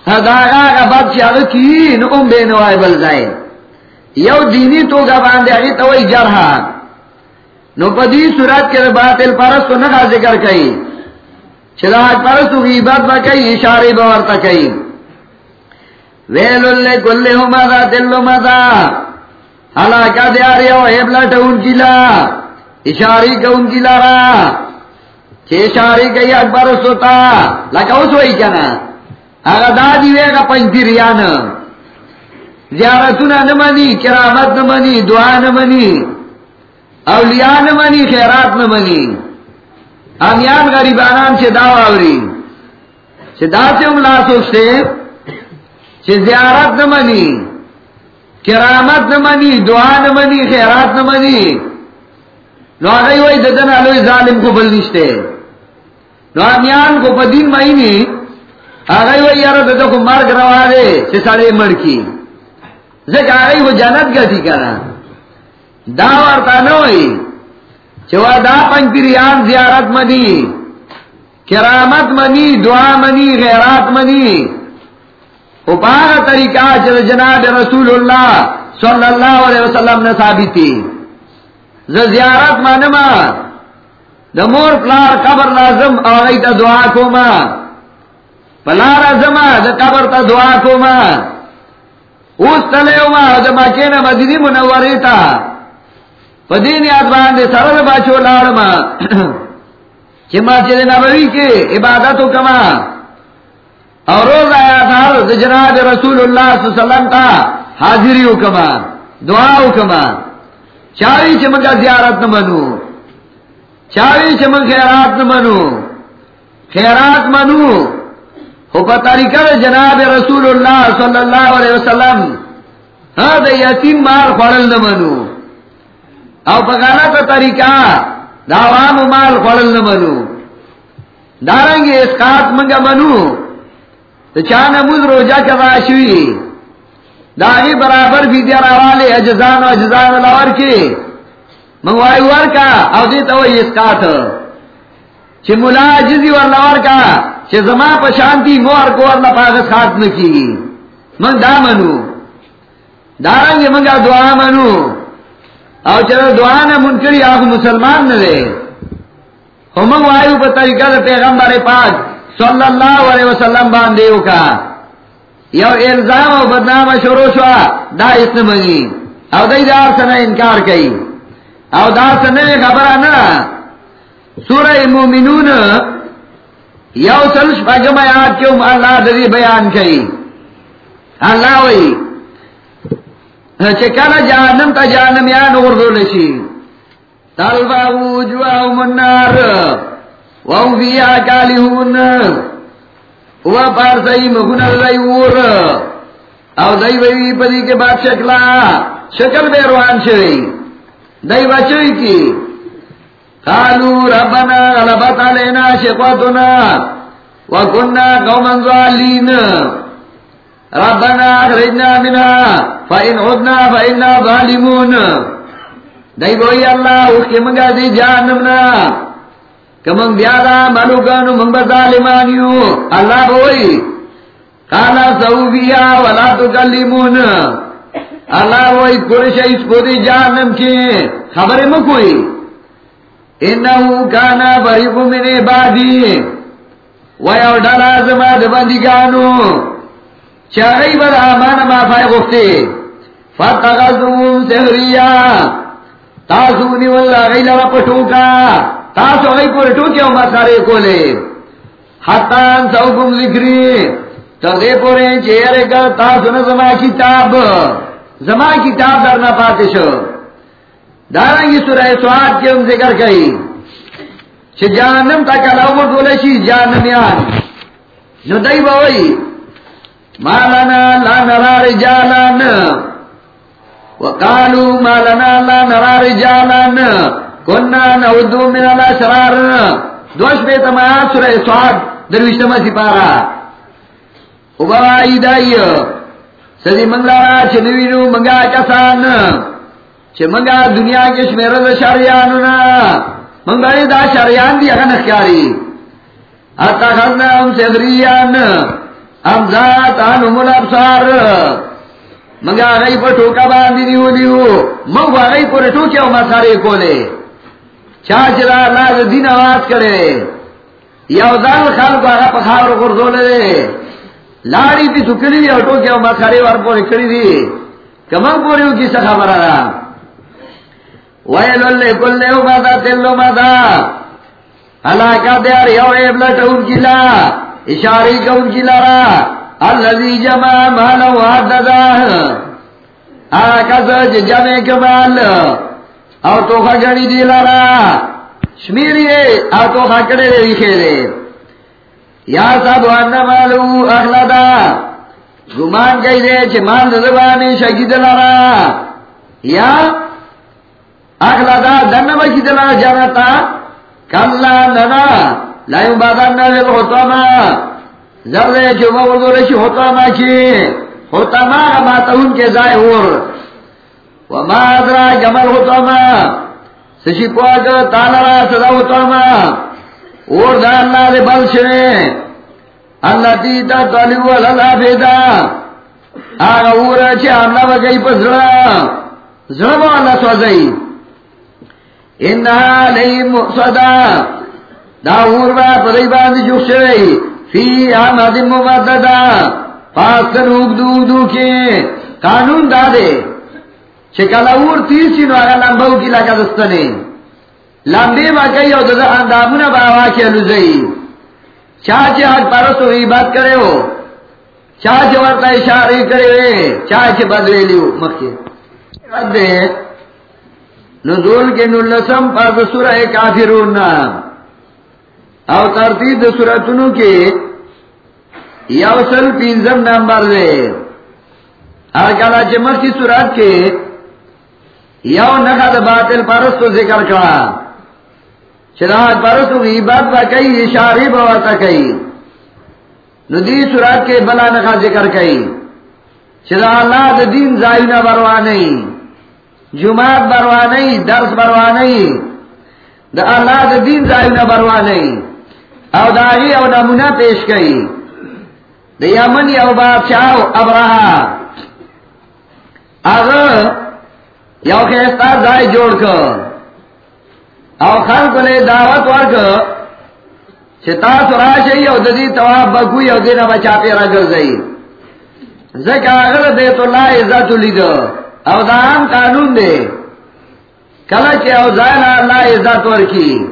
دا داغا کا بات چاہ کی نکم بے نوائے بل جائے یو دینی تو کا باندھے اگی تو جرہا نو پدی صورت کے باطل پرست کو نہ ذکر کئی۔ چلا پرست کی بات با کئی، اشارے بورتا کئی۔ ویل اللہ کل مدا دل مدا ہلاکا دیا رہے ہو ایبلٹ ان کی لا۔ اشاری کا ان کی لارا چھ اشاری کئی اکبر سوتا لکا اس وہی کیا نا اگر دادی وے گا پنچی ریان زیارتنا نمانی کرامت نمانی دعا نمانی اولیاء نمانی خیرات نمانی امیان غریبانان سے دعوی سے دا سے ام لا سوچتے سے زیارت نمانی کرامت نمانی دعا نمانی خیرات نمانی نو آگئی وئی ددن علوی ظالم کو بل نشتے نو امیان کو پدین مہینی آگئی وئی یارو ددو کو مرگ روا دے سے سڑے مڑ زکا آگئی وہ جنت گٹی کرا دا ورتا نوئی چوا دا پنپریان زیارت منی کرامت منی دعا منی غیرات منی اپارا طریقہ چل جناب رسول اللہ صلی اللہ علیہ وسلم نے ثابتی زیارت مانما دا مور پلار قبر لازم آگئی تا دعا کو ما پلار ازما دا قبر تا دعا کو ما اس تلے ما دا مکین مدینی منوری تا پدین یاد باندے سرل باچو لارما چی مسجد نبوی کے عبادتو کما اور روز آیا تھا جناب رسول اللہ صلی اللہ علیہ وسلم کا حاضری کما دعا کما چاوی چمکا زیارت نہ منو. چاوی چمک خیرات نہ منو. خیرات منو. ہو طریقہ جناب رسول اللہ صلی اللہ علیہ وسلم. ہاں دے یتیم مار خوڑل نہ منو. او پکانا کا طریقہ داوام مال خوڑل نہ منو. دارنگے اس کات منگا منو. تو چاند مز روجہ کرا شوی داغی برابر بھی دیا والے اجزان و اجزان لور کے منگوائی ور کا او دیتا وہ اس چھ ملا جزی ور لور کا چھ زما پشانتی مور کو ور لپاغس خات نکی. من دا منو. دارنگی منگا دعا منو. او چلو دعا نہ منکری آپ مسلمان نہ دے ہم وایو پر طریقہ دا پیغمبر پاک صلی اللہ علیہ وسلم باندھے کا. یو الزام و بدنام شروع شوا، دا اس نے منگی او دای دار سنے انکار کئی. او دا سنے خبر نا سورہ مومنون یو سلش پاکم آیات کیوں اللہ دری بیان کئی؟ اللہ وی چکانا جہنم تا جہنم یا نور دو لشی تلبا وجواهم النار وهم فيها كالهون وہ پار سی اللہ اور او دائی وی پدی کے بعد شکلا شکل بے روان شوی۔ دائی بچوئی کی قالو ربنا غلبت علینا شقوتنا وکننا قوما ظالین ربنا اخرجنا منها، فإن عدنا فإنا ظالمون. دائی بوئی اللہ، اس کے منگا دی جہنمنا. کمنگ بیادا، ملوکانو، منگ ظالمانیو. اللہ بوئی کالا صوفیا ولا تکلیمون اللہ بوئی قرش اس کو دی جہنم کی خبر مکوئی. انہو کانا فریق من عبادی ویو ڈالا چاہی بر آمان ما فائی گفتے فتغزون سہریا تاسونی واللہ غیل رپٹوکا تاسو غی کولے حتان پورے چہرے کا تاسو نے زما کتاب. زما کتاب درنا پاتے شو. دارنگی سورہ سواد کے ہم ذکر کئی چھ جانم تک علاوہ بولے شی جانمیان نو دائی باوئی، مالنا لا نرا رجالان۔ وقالو مالنا لا نرا رجالان۔ کننا نعودو من الاشرار دوش بیت مایات سورہ سواد دروشتما سپارا۔ او بوائی دائی، سدی منگلارا چنوینو منگا کسان۔ چھ منگا دنیا کے شمیر دا شریانونا. منگا دا شریان دی اگن اخیاری اتا خزنا ام سدریان ام ذات آنم الابصار. منگا غی پر ٹوکا باندی دیو دیو منگا غی پر ٹوکیا ما سارے کولے. چاچلا اللہ دا دین آواز کرے. یو دال خلق آگا پخاور گردولے دے. لاری پی سکری دی اور ٹوکیا ما سارے وار پوری کری دی. کمن پوری کی سخا مرا رہا ویل اللہ کل مادا تلو مادا دیار یو اشاری اللذی جمع مالا آکا سج جمع کمال او تو شمیری او تو یا سب وانا مالو اخلادا گمان کئی دے چھ مال دبانی شکید لارا یا اخلادا دن بکی دلارا جانتا کلا ننا، لائم بادان نازل ہوتا ما زردے چھو موردو رشی ہوتا ما چی ہوتا ما ماتا ان کے زائے اور وما ادرا جمل ہوتا ما سشی پواک تالرا صدا ہوتا ما اور دا اللہ دے بل شنے، اللہ تیتا طالب والاللہ بیدا. آگا اورا چی حملہ بگئی پس زرا زرا با اللہ سوزئی انہا لئی مقصدا داور با پدائی باندی جوک شوئی فی آمد ممددا اگدو اگدو قانون چکل اور تیر چینو آگا لمباو کی لکا دستنے لمبی با کئی او دادا اندامونا با آواکی علوزئی چاچے حق پرستو عباد کرے ہو چاچے ورطا اشاری کرے ہوئے چاچے بدلے لیو مخی رد دے نزول کے نلسم پر سورہ کافرون او ترتیب سورتنو کے یوسل پینزم نمبر دے. ہر کلا چمر کی سورت کے یو نخد باطل پرستو ذکر کرا چراغ پرستو کی بات با کئی، اشاری بواتا کئی. ندی سورت کے بلا نخا ذکر کئی. چراغ اللہ دین زائنہ بروا نہیں جماعت بروا نہیں درس بروا نہیں دا اللہ دا دین ظاہر بروا نہیں او داغی او نمونہ پیش کئی۔ دا یمن یو بادشاہ ابراہ۔ اگر یو خیستا زائی جوڑ کر۔ او خلق لے دعوت ورک چتا سراشی او ددی تواب بکوی او دینا بچا پیرا گرزئی۔ زکا اگر بیت اللہ عزت لیدو او دام قانون دے۔ کلا چے او زائن اللہ عزت ورکی۔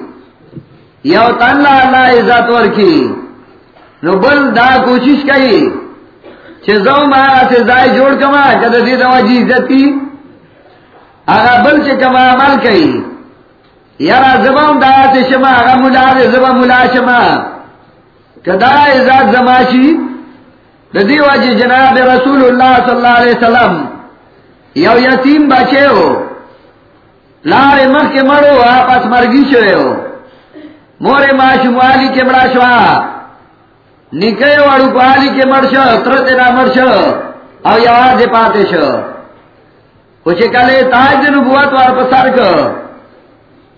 یو تن اللہ عزت ورکی۔ نو بل دا کوشش کئی۔ چے زو مارا سے زائی جوڑ کما کدا دی دوا جی عزت کی۔ آگا بل چے کما عمل کئی۔ یارا زبان دا سے شما آگا ملا دے زبان ملا شما۔ کدا عزت زماشی دا دی وجہ جناب رسول اللہ صلی اللہ علیہ وسلم۔ یو یتیم بچے ہو۔ لارے مر کے مرو، آپس مرگی شوئے ہو۔ مورے معاشم والی کے بڑا شوا۔ نکے وڑو پالی کے مرش ترتے نہ مرش او یواز پاتے شو۔ کچھ کلے تاج نبوت وار پسر کو۔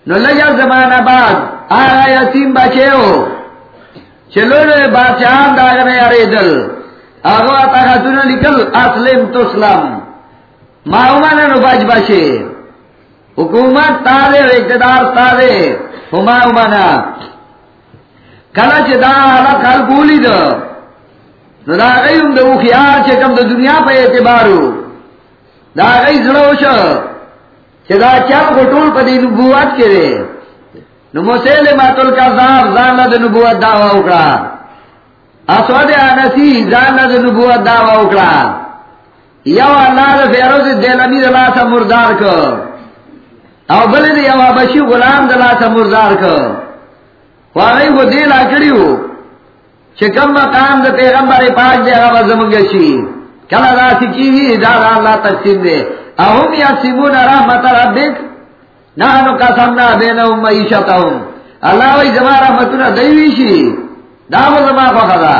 نو لگا زمانہ بعد آگا یتیم بچے ہو۔ چلو نو بادشاہ داغنے ارے دل آگو آتا خاتون لکل اسلم تسلم۔ معاومانا نو بچ بچے حکومت تارے، اقتدار تارے۔ معاومانا کلا چه دا حالا خال بولی دا۔ نو دا غیم دا اخیار چه کم دا دنیا پا اعتبارو دا غی زلوشا چه دا چم خطول پا دی نبوت کرے۔ نو مسلمات القذاب زان دا نبوت دعوی اکڑا۔ اسود آنسی زان دا نبوت دعوی اکڑا۔ یو اللہ دا فیروز دیلمی دا لاسا مردار کو او بلد یو بشی غلام دا لاسا مردار کو واغی وہ دیل آکڑیو چکم مقام دا پیغمبر پاک دے اغا زمانگا چی کلا دا سکیوی دا دا اللہ تقسیم دے۔ اهم یقسمون رحمت ربک۔ نحنو قسمنا بینهم معیشتهم اللہ وی زمان رحمتنا دیوی شی۔ دا و زمان فخدا۔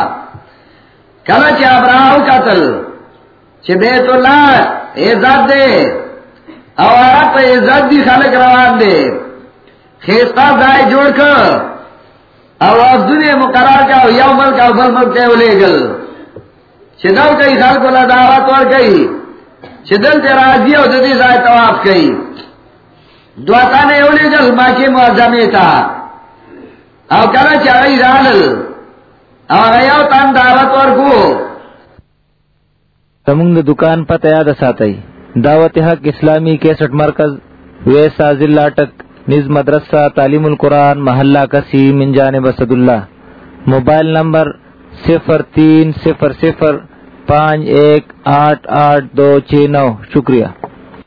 کلا چی ابراہو قتل۔ چی بیت اللہ اعزاد دے۔ اوارا پہ عزت دی خلق روان دے۔ خیستا دائے جوڑ کر۔ او افدنی مقرار کا یو ملک او بل ملک کے لے گل۔ چدل کئی خلق اللہ دعوت اور کئی۔ چدل تے راضی او ددی زائے تواف کئی۔ دعاتا نے او گل، ماکی معظمی تا۔ او کلا چاہی رالل او غیو تن دعوت اور کو۔ تمنگ دکان پتہ یاد ساتئی دعوت حق، اسلامی کیسٹ مرکز ویسا ضلع ٹک نز مدرسہ، تعلیم القرآن، محلہ کسی، من جانب صد اللہ موبائل نمبر صفر تین صفر صفر پانچ ایک آٹھ آٹھ دو چھ نو. شکریہ.